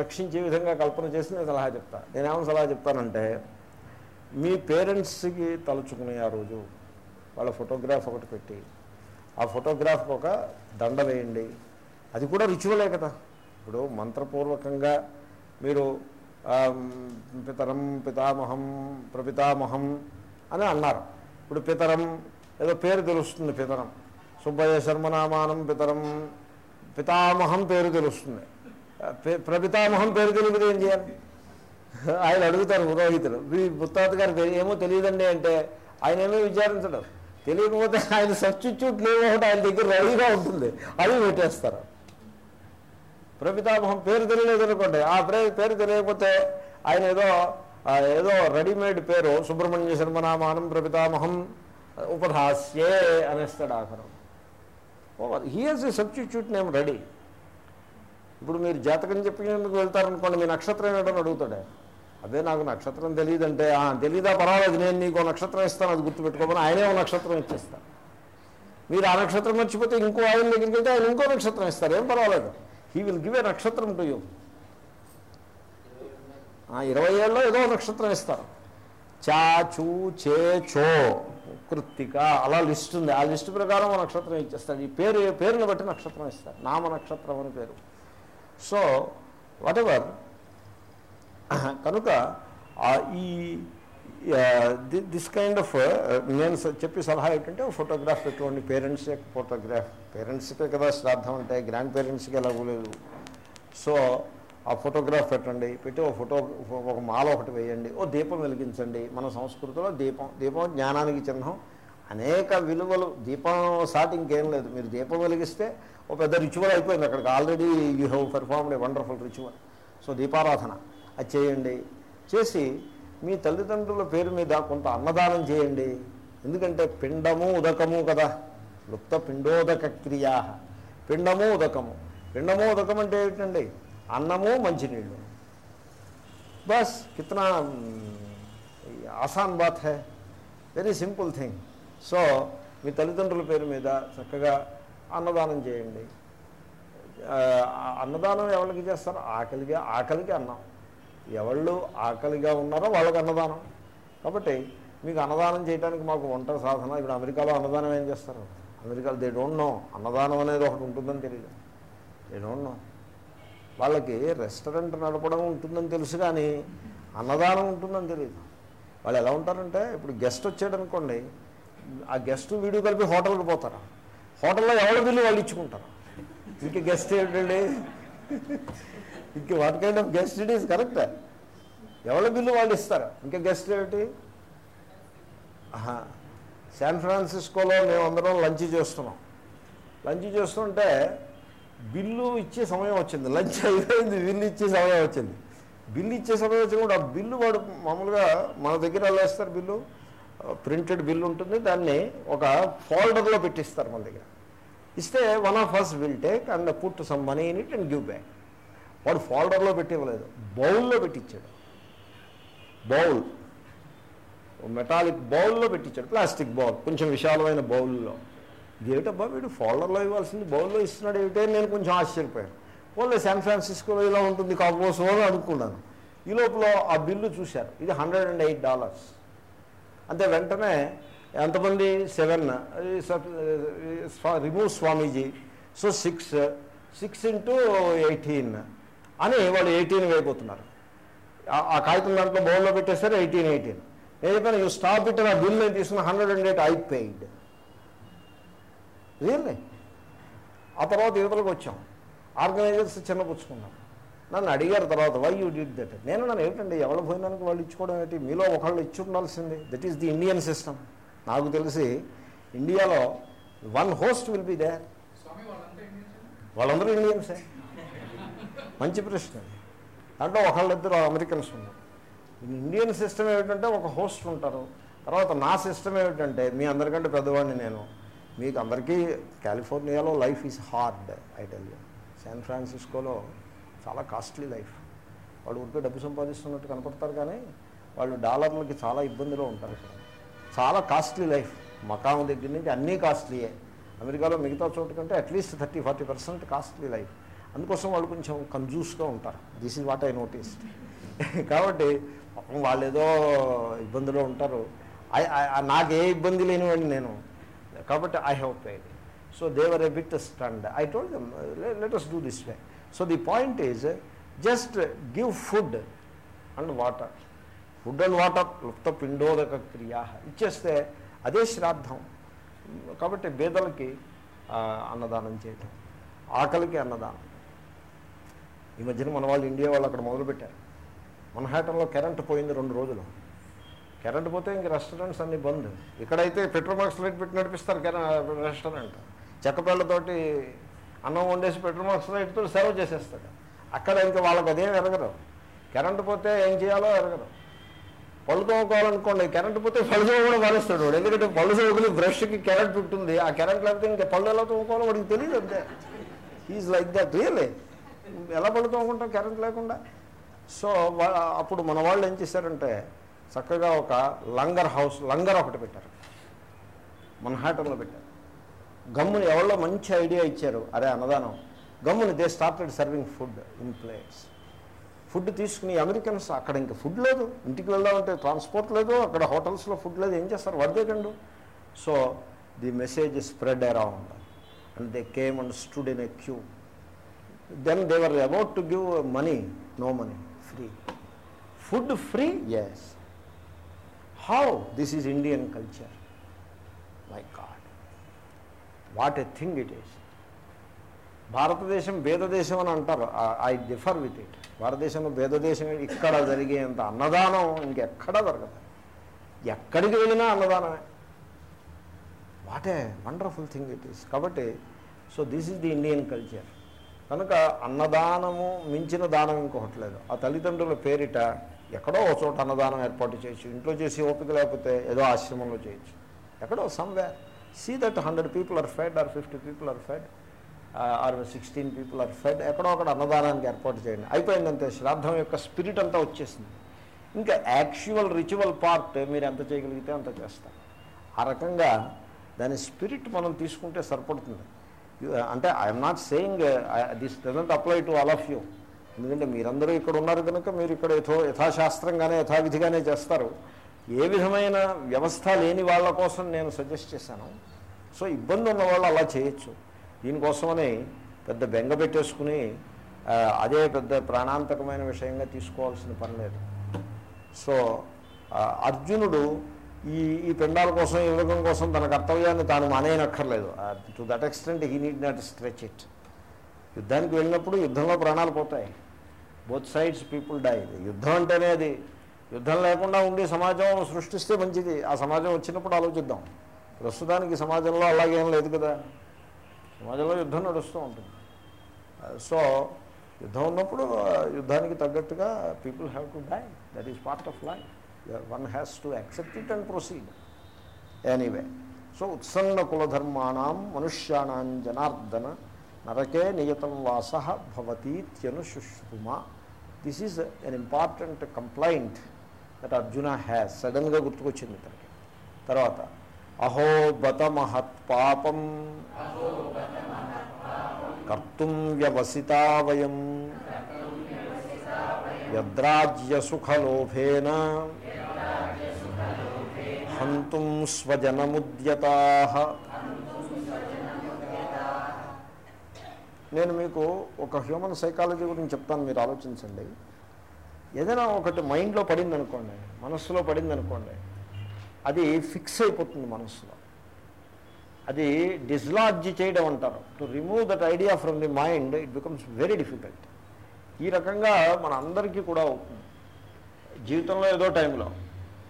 [SPEAKER 1] రక్షించే విధంగా కల్పన చేసి నేను సలహా చెప్తాను నేనేమో సలహా చెప్తానంటే మీ పేరెంట్స్కి తలుచుకునే ఆ రోజు వాళ్ళ ఫోటోగ్రాఫ్ ఒకటి పెట్టి ఆ ఫోటోగ్రాఫ్కి ఒక దండ వేయండి. అది కూడా రిచువలే కదా. ఇప్పుడు మంత్రపూర్వకంగా మీరు పితరం పితామహం ప్రపితామహం అని అన్నారు. ఇప్పుడు పితరం ఏదో పేరు తెలుస్తుంది పితరం. సుబ్బయ్య శర్మనామానం పితరం పితామహం పేరు తెలుస్తుంది. ప్రపితామహం పేరు తెలియదు ఏం చేయాలి? ఆయన అడుగుతారు పురోహితులు. మీ ముత్తాత గారి పేరు ఏమో తెలియదండి అంటే ఆయన ఏమో విచారించడం. తెలియకపోతే ఆయన సబ్స్టిట్యూట్ లేవు ఆయన దగ్గర రెడీగా ఉంటుంది. అది పెట్టేస్తారు. ప్రపితామహం పేరు తెలియలేదు అనుకోండి. ఆ పేరు తెలియకపోతే ఆయన ఏదో ఏదో రెడీమేడ్ పేరు సుబ్రహ్మణ్య శర్మనామానం ప్రపితామహం ఉపధాస్యే అనేస్తాడు ఆఖరం. Over he's a substitute name ready ఇప్పుడు మీరు జాతకం చెప్పినందుకు వెళ్తారనుకోండి మీ నక్షత్రం ఏంటని అడుగుతాడే. అదే నాకు నక్షత్రం తెలియదంటే "ఆ, తెలీదా పర్వాలేదు నేను నీకు నక్షత్రం ఇస్తాను అది గుర్తుపెట్టుకోమని ఆయనే ఒక నక్షత్రం ఇచ్చేస్తాను మీరు ఆ నక్షత్రం మర్చిపోతే ఇంకో ఆయన దగ్గరికి వెళ్తే ఆయన ఇంకో నక్షత్రం ఇస్తారు ఏం పర్వాలేదు. హీ విల్ గివ్ ఏ నక్షత్రం టు యూ ఇరవై ఏళ్ళలో ఏదో ఒక నక్షత్రం ఇస్తారు. చా చూ చే చో. కృత్తిక అలా లిస్ట్ ఉంది. ఆ లిస్ట్ ప్రకారం నక్షత్రం ఇచ్చేస్తాడు. ఈ పేరు పేరుని బట్టి నక్షత్రం ఇస్తారు. నామ నక్షత్రం అని పేరు. సో వాటెవర్ కనుక ఈ దిస్ కైండ్ ఆఫ్ నేను చెప్పే సలహా ఏంటంటే ఫోటోగ్రాఫ్ పెట్టుకోండి. పేరెంట్స్ యొక్క ఫోటోగ్రాఫ్ పేరెంట్స్కే కదా శ్రాద్ధం అంటే గ్రాండ్ పేరెంట్స్కి ఎలాగూ లేదు. సో ఆ ఫోటోగ్రాఫ్ పెట్టండి పెట్టి ఒక ఫోటో ఒక మాల ఒకటి వేయండి ఓ దీపం వెలిగించండి. మన సంస్కృతిలో దీపం దీపం జ్ఞానానికి చిహ్నం. అనేక విలువలు దీపం సాటి ఇంకేం లేదు. మీరు దీపం వెలిగిస్తే ఓ పెద్ద రిచువల్ అయిపోయింది అక్కడికి. Already you have performed a wonderful ritual so దీపారాధన అది చేయండి. చేసి మీ తల్లిదండ్రుల పేరు మీద కొంత అన్నదానం చేయండి. ఎందుకంటే పిండము ఉదకము కదా. లుప్త పిండోదక క్రియా. పిండము ఉదకము. పిండము ఉదకం అంటే ఏమిటండి అన్నము మంచినీళ్ళు. బస్ కితనా ఆసాన్ బాత్ హే. వెరీ సింపుల్ థింగ్ సో మీ తల్లిదండ్రుల పేరు మీద చక్కగా అన్నదానం చేయండి. అన్నదానం ఎవరికి చేస్తారు? ఆకలిగా ఆకలికి అన్నం. ఎవళ్ళు ఆకలిగా ఉన్నారో వాళ్ళకి అన్నదానం. కాబట్టి మీకు అన్నదానం చేయడానికి మాకు వంట సాధన. ఇప్పుడు అమెరికాలో అన్నదానం ఏం చేస్తారు? అమెరికాలో దే డోంట్ నో అన్నదానం అనేది ఒకటి ఉంటుందని తెలియదు. దే డోంట్ నో వాళ్ళకి రెస్టారెంట్ నడపడం ఉంటుందని తెలుసు కానీ అన్నదానం ఉంటుందని తెలియదు వాళ్ళు ఎలా ఉంటారంటే ఇప్పుడు గెస్ట్ వచ్చాడు అనుకోండి ఆ గెస్ట్ వీడియో కలిపి హోటల్కి పోతారు. హోటల్లో ఎవరి బిల్లు వాళ్ళు ఇచ్చుకుంటారు. ఇంక గెస్ట్ ఏంటండి? ఇంక what kind of guest it is correct ఎవరి బిల్లు వాళ్ళు ఇస్తారు. ఇంకా గెస్ట్ ఏమిటి? శాన్ ఫ్రాన్సిస్కోలో మేము అందరం లంచ్ చేస్తున్నాం. లంచ్ చేస్తుంటే బిల్లు ఇచ్చే సమయం వచ్చింది. లంచ్ అయిపోయింది బిల్లు ఇచ్చే సమయం వచ్చింది. బిల్లు ఇచ్చే సమయం వచ్చినప్పుడు ఆ బిల్లు వాడు మామూలుగా మన దగ్గర వెళ్ళేస్తారు బిల్లు. ప్రింటెడ్ బిల్లు ఉంటుంది. దాన్ని ఒక ఫోల్డర్లో పెట్టిస్తారు మన దగ్గర. ఇస్తే one of us will take and put some money in it and give back వాడు ఫోల్డర్లో పెట్టి ఇవ్వలేదు బౌల్లో పెట్టించాడు బౌల్. మెటాలిక్ బౌల్లో పెట్టించాడు ప్లాస్టిక్ బౌల్. కొంచెం విశాలమైన బౌల్లో. ఇదేమిటబ్బా వీడు ఫోల్డర్లో ఇవ్వాల్సింది బౌల్లో ఇస్తున్నాడు ఏమిటే నేను కొంచెం ఆశ్చర్యపోయాను. పోలే శాన్ ఫ్రాన్సిస్కోలో ఇలా ఉంటుంది కాకపోతే అని అనుకున్నాను. ఈ లోపల ఆ బిల్లు చూశారు ఇది హండ్రెడ్ అండ్ ఎయిట్ డాలర్స్ అంటే వెంటనే ఎంతమంది? Seven remove uh, uh, Swamiji. So six six into eighteen అని వాళ్ళు ఎయిటీన్ వేయబోతున్నారు. ఆ- కాగితం దాంట్లో బౌల్లో పెట్టేస్తారు ఎయిటీన్ ఎయిటీన్ నేను చెప్పాను యూ స్టాప్ ఇట్ ఆ బిల్ నేను తీసుకున్న hundred and eight I paid really ఆ తర్వాత యువతలకు వచ్చాం. ఆర్గనైజర్స్ చిన్నపుచ్చుకున్నాం నన్ను అడిగారు తర్వాత వై యూ డిడ్ దట్ నేను నన్ను ఏమిటండి ఎవరి భోజనానికి వాళ్ళు ఇచ్చుకోవడం ఏంటి? మీలో ఒకళ్ళు ఇచ్చి ఉండాల్సింది. That is the Indian system నాకు తెలిసి ఇండియాలో one host will be there వాళ్ళందరూ ఇండియన్సే మంచి ప్రశ్న. దాంట్లో ఒకళ్ళిద్దరు అమెరికన్స్ ఉన్నారు. ఇండియన్ సిస్టమ్ ఏమిటంటే ఒక హోస్ట్ ఉంటారు. తర్వాత నా సిస్టమ్ ఏమిటంటే మీ అందరికంటే పెద్దవాడిని నేను. మీకు అందరికీ కాలిఫోర్నియాలో life is hard I tell San ఫ్రాన్సిస్కోలో చాలా కాస్ట్లీ లైఫ్. వాళ్ళు ఊరికే డబ్బు సంపాదిస్తున్నట్టు కనపడతారు కానీ వాళ్ళు డాలర్లకి చాలా ఇబ్బందిలో ఉంటారు. చాలా కాస్ట్లీ లైఫ్. మకాం దగ్గర నుంచి అన్నీ కాస్ట్లీయే. అమెరికాలో మిగతా చోటు కంటే at least thirty forty percent costly life. అందుకోసం వాళ్ళు కొంచెం కన్జ్యూస్గా ఉంటారు. This is what I notice. కాబట్టి వాళ్ళు ఏదో ఇబ్బందిలో ఉంటారు. నాకు ఏ ఇబ్బంది లేనివాడిని నేను. కాబట్టి I have paid so they were a bit stunned I told them let us do this way so the point is just give food and water food and water లుప్త పిండోదక క్రియా ఇచ్చేస్తే అదే శ్రాద్ధం కాబట్టి బేదలకి అన్నదానం చేయటం ఆకలికి అన్నదానం ఈ మధ్యన మన వాళ్ళు ఇండియా వాళ్ళు అక్కడ మొదలుపెట్టారు మన్హాటన్లో కరెంట్ పోయింది రెండు రోజులు. కరెంట్ పోతే ఇంక రెస్టారెంట్స్ అన్ని బంద్. ఇక్కడైతే పెట్రోల్ మార్క్స్ లైట్ పెట్టి నడిపిస్తారు రెస్టారెంట్ చెక్కపేళ్ళతోటి అన్నం వండేసి పెట్రోల్ మార్క్స్ లైట్తో సర్వ్ చేసేస్తాడు అక్కడ ఇంకా వాళ్ళకి అదేం ఎరగదు. కరెంట్ పోతే ఏం చేయాలో ఎరగదు. పళ్ళు తోముకోవాలనుకోండి కరెంట్ పోతే పళ్ళు కూడా మానేస్తాడు ఎందుకంటే పళ్ళు తోముకుని బ్రష్కి కరెంట్ ఉంటుంది. ఆ కరెంట్ లేకపోతే ఇంకా పళ్ళు ఎలా తోముకోవాలో వాడికి తెలియదు అంతే. ఈజ్ లైక్ దట్ రియలే ఎలా పళ్ళు తోముకుంటాం? కరెంట్ లేకుండా. సో అప్పుడు మన వాళ్ళు ఏం చేశారంటే చక్కగా ఒక లంగర్ హౌస్ లంగర్ ఒకటి పెట్టారు. మన్హాటన్లో పెట్టారు. గమ్ముని ఎవరో మంచి ఐడియా ఇచ్చారు. అరే అన్నదానం. గమ్ముని they started serving food in plates. Food తీసుకుని అమెరికన్స్ అక్కడ ఇంకా ఫుడ్ లేదు. ఇంటికి వెళ్దామంటే ట్రాన్స్పోర్ట్ లేదు. అక్కడ హోటల్స్లో ఫుడ్ లేదు. ఏం చేస్తారు? వర్దేకండు so the message spread around. And they came and stood in a queue. Then they were about to give money. No money. Free. Food free? Yes how this is Indian culture my god what a thing it is భారతదేశం భేదదేశం అని అంటారు. I differ with it భారతదేశంలో భేదదేశం ఇక్కడ జరిగేంత అన్నదానం ఇంకెక్కడా దొరకదు. ఎక్కడికి వెళ్ళినా అన్నదానమే. What a wonderful thing it is కాబట్టి so this is the Indian culture కనుక అన్నదానము మించిన దానం ఇంకొకటి లేదు. ఆ తల్లిదండ్రుల పేరిట ఎక్కడో ఒక చోట అన్నదానం ఏర్పాటు చేయొచ్చు ఇంట్లో చేసి ఓపిక లేకపోతే ఏదో ఆశ్రమంలో చేయొచ్చు. ఎక్కడో somewhere see that hundred people are fed or fifty people are fed or sixteen people are fed ఎక్కడో అక్కడ అన్నదానానికి ఏర్పాటు చేయండి. అయిపోయిందంటే శ్రాద్ధం యొక్క స్పిరిట్ అంతా వచ్చేసింది. ఇంకా యాక్చువల్ రిచువల్ పార్ట్ మీరు ఎంత చేయగలిగితే అంత చేస్తారు. ఆ రకంగా దాని స్పిరిట్ మనం తీసుకుంటే సరిపడుతుంది. అంటే I'm not saying this doesn't apply to all of you ఎందుకంటే మీరందరూ ఇక్కడ ఉన్నారు కనుక మీరు ఇక్కడ యథో యథాశాస్త్రంగానే యథావిధిగానే చేస్తారు. ఏ విధమైన వ్యవస్థ లేని వాళ్ళ కోసం నేను సజెస్ట్ చేశాను. సో ఇబ్బంది ఉన్న వాళ్ళు అలా చేయొచ్చు. దీనికోసమని పెద్ద బెంగ పెట్టేసుకుని అదే పెద్ద ప్రాణాంతకమైన విషయంగా తీసుకోవాల్సిన పని లేదు. సో అర్జునుడు ఈ ఈ పిండాల కోసం ఈ యువకం కోసం తన కర్తవ్యాన్ని తాను మానేయనక్కర్లేదు. To that extent he need not stretch it యుద్ధానికి వెళ్ళినప్పుడు యుద్ధంలో ప్రాణాలు పోతాయి. Both sides people die. యుద్ధం అంటేనే అది. యుద్ధం లేకుండా ఉండి సమాజం సృష్టిస్తే మంచిది. ఆ సమాజం వచ్చినప్పుడు ఆలోచిద్దాం. ప్రస్తుతానికి సమాజంలో అలాగేం లేదు కదా. సమాజంలో యుద్ధం నడుస్తూ ఉంటుంది. సో యుద్ధం ఉన్నప్పుడు యుద్ధానికి తగ్గట్టుగా people have to die. That is part of life one has to accept it and proceed anyway so ఉత్సన్న కులధర్మాణం మనుష్యాణం జనార్దన నరకే నియతం వాస భవతీత్యను శుశ్రుమ this is an important complaint that Arjuna has సడన్గా గుర్తుకొచ్చింది ఇతనికి. తర్వాత అహో బత మహత్ పాపం కర్తుం వ్యవసితా వయం యద్రాజ్యసుఖలోభేన హంతుం స్వజనముద్యతా నేను మీకు ఒక హ్యూమన్ సైకాలజీ గురించి చెప్తాను మీరు ఆలోచించండి. ఏదైనా ఒకటి మైండ్లో పడింది అనుకోండి మనస్సులో పడింది అనుకోండి అది ఫిక్స్ అయిపోతుంది మనస్సులో. అది డిస్లాడ్జ్ చేయడం అంటారు. To remove that idea from the mind it becomes very difficult ఈ రకంగా మన అందరికీ కూడా అవుతుంది. జీవితంలో ఏదో టైంలో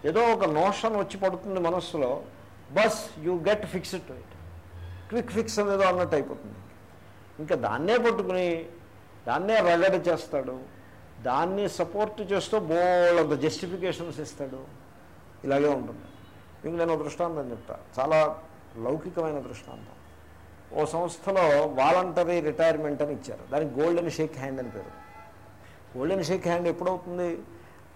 [SPEAKER 1] ఏదో ఒక నోషన్ వచ్చి పడుతుంది మనస్సులో bus you get fixed to it quick fix అనేదో అన్నట్టు అయిపోతుంది. ఇంకా దాన్నే పట్టుకుని దాన్నే రగడ చేస్తాడు దాన్ని సపోర్ట్ చేస్తూ బోళ్ళంత జస్టిఫికేషన్స్ ఇస్తాడు. ఇలాగే ఉంటుంది. మీకు నేను దృష్టాంతం చెప్తా. చాలా లౌకికమైన దృష్టాంతం. ఓ సంస్థలో వాలంటరీ రిటైర్మెంట్ అని ఇచ్చారు. దానికి గోల్డెన్ షేక్ హ్యాండ్ అని పేరు. గోల్డెన్ షేక్ హ్యాండ్ ఎప్పుడవుతుంది?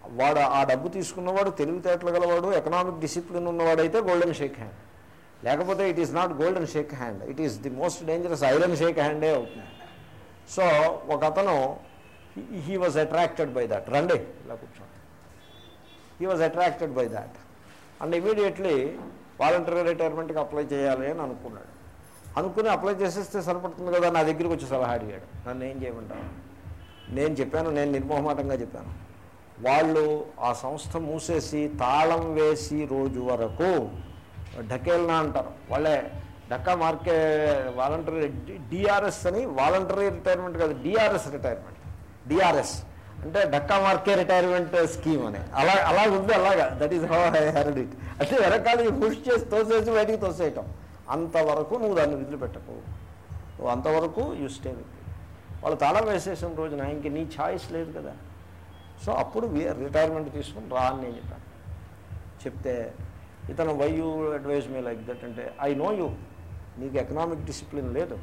[SPEAKER 1] వాడు ఆ డబ్బు తీసుకున్నవాడు తెలివితేటలు గలవాడు ఎకనామిక్ డిసిప్లిన్ ఉన్నవాడైతే గోల్డెన్ షేక్ హ్యాండ్ లేకపోతే it is not golden shake hand it is the most dangerous iron shake హ్యాండే అవుతుంది. సో ఒక అతను he was attracted by that రండి ఇలా కూర్చోండి. He was attracted by that and immediately voluntary రిటైర్మెంట్కి apply చేయాలి అని అనుకున్నాడు. అనుకుని అప్లై చేసేస్తే సరిపడుతుంది కదా నా దగ్గరికి వచ్చి సలహా అడిగాడు. నన్ను ఏం చేయమంటాను నేను చెప్పాను నేను నిర్మోహమాటంగా చెప్పాను. వాళ్ళు ఆ సంస్థ మూసేసి తాళం వేసి రోజు వరకు ఢకేల్నా అంటారు. వాళ్ళే డక్కా మార్కే వాలంటరీ డిఆర్ఎస్ అని వాలంటరీ రిటైర్మెంట్ కాదు డిఆర్ఎస్ రిటైర్మెంట్. డిఆర్ఎస్ అంటే డక్కా మార్కే రిటైర్మెంట్ స్కీమ్ అని. అలా అలా ఉంది అలాగా. That is how I heard it అంటే వెనకాల పుష్ చేసి తోసేసి బయటికి తోసేయటం. అంతవరకు నువ్వు దాన్ని వదిలిపెట్టకు. నువ్వు అంతవరకు యూ స్టే విత్ వాళ్ళు తాళం వేసేసిన రోజున ఇంక నీ ఛాయిస్ లేదు కదా. సో అప్పుడు రిటైర్మెంట్ తీసుకుని రా అని నేను చెప్పాను. చెప్తే ఇతను why you advise me like that అంటే ఐ నో యూ నీకు ఎకనామిక్ డిసిప్లిన్ లేదు.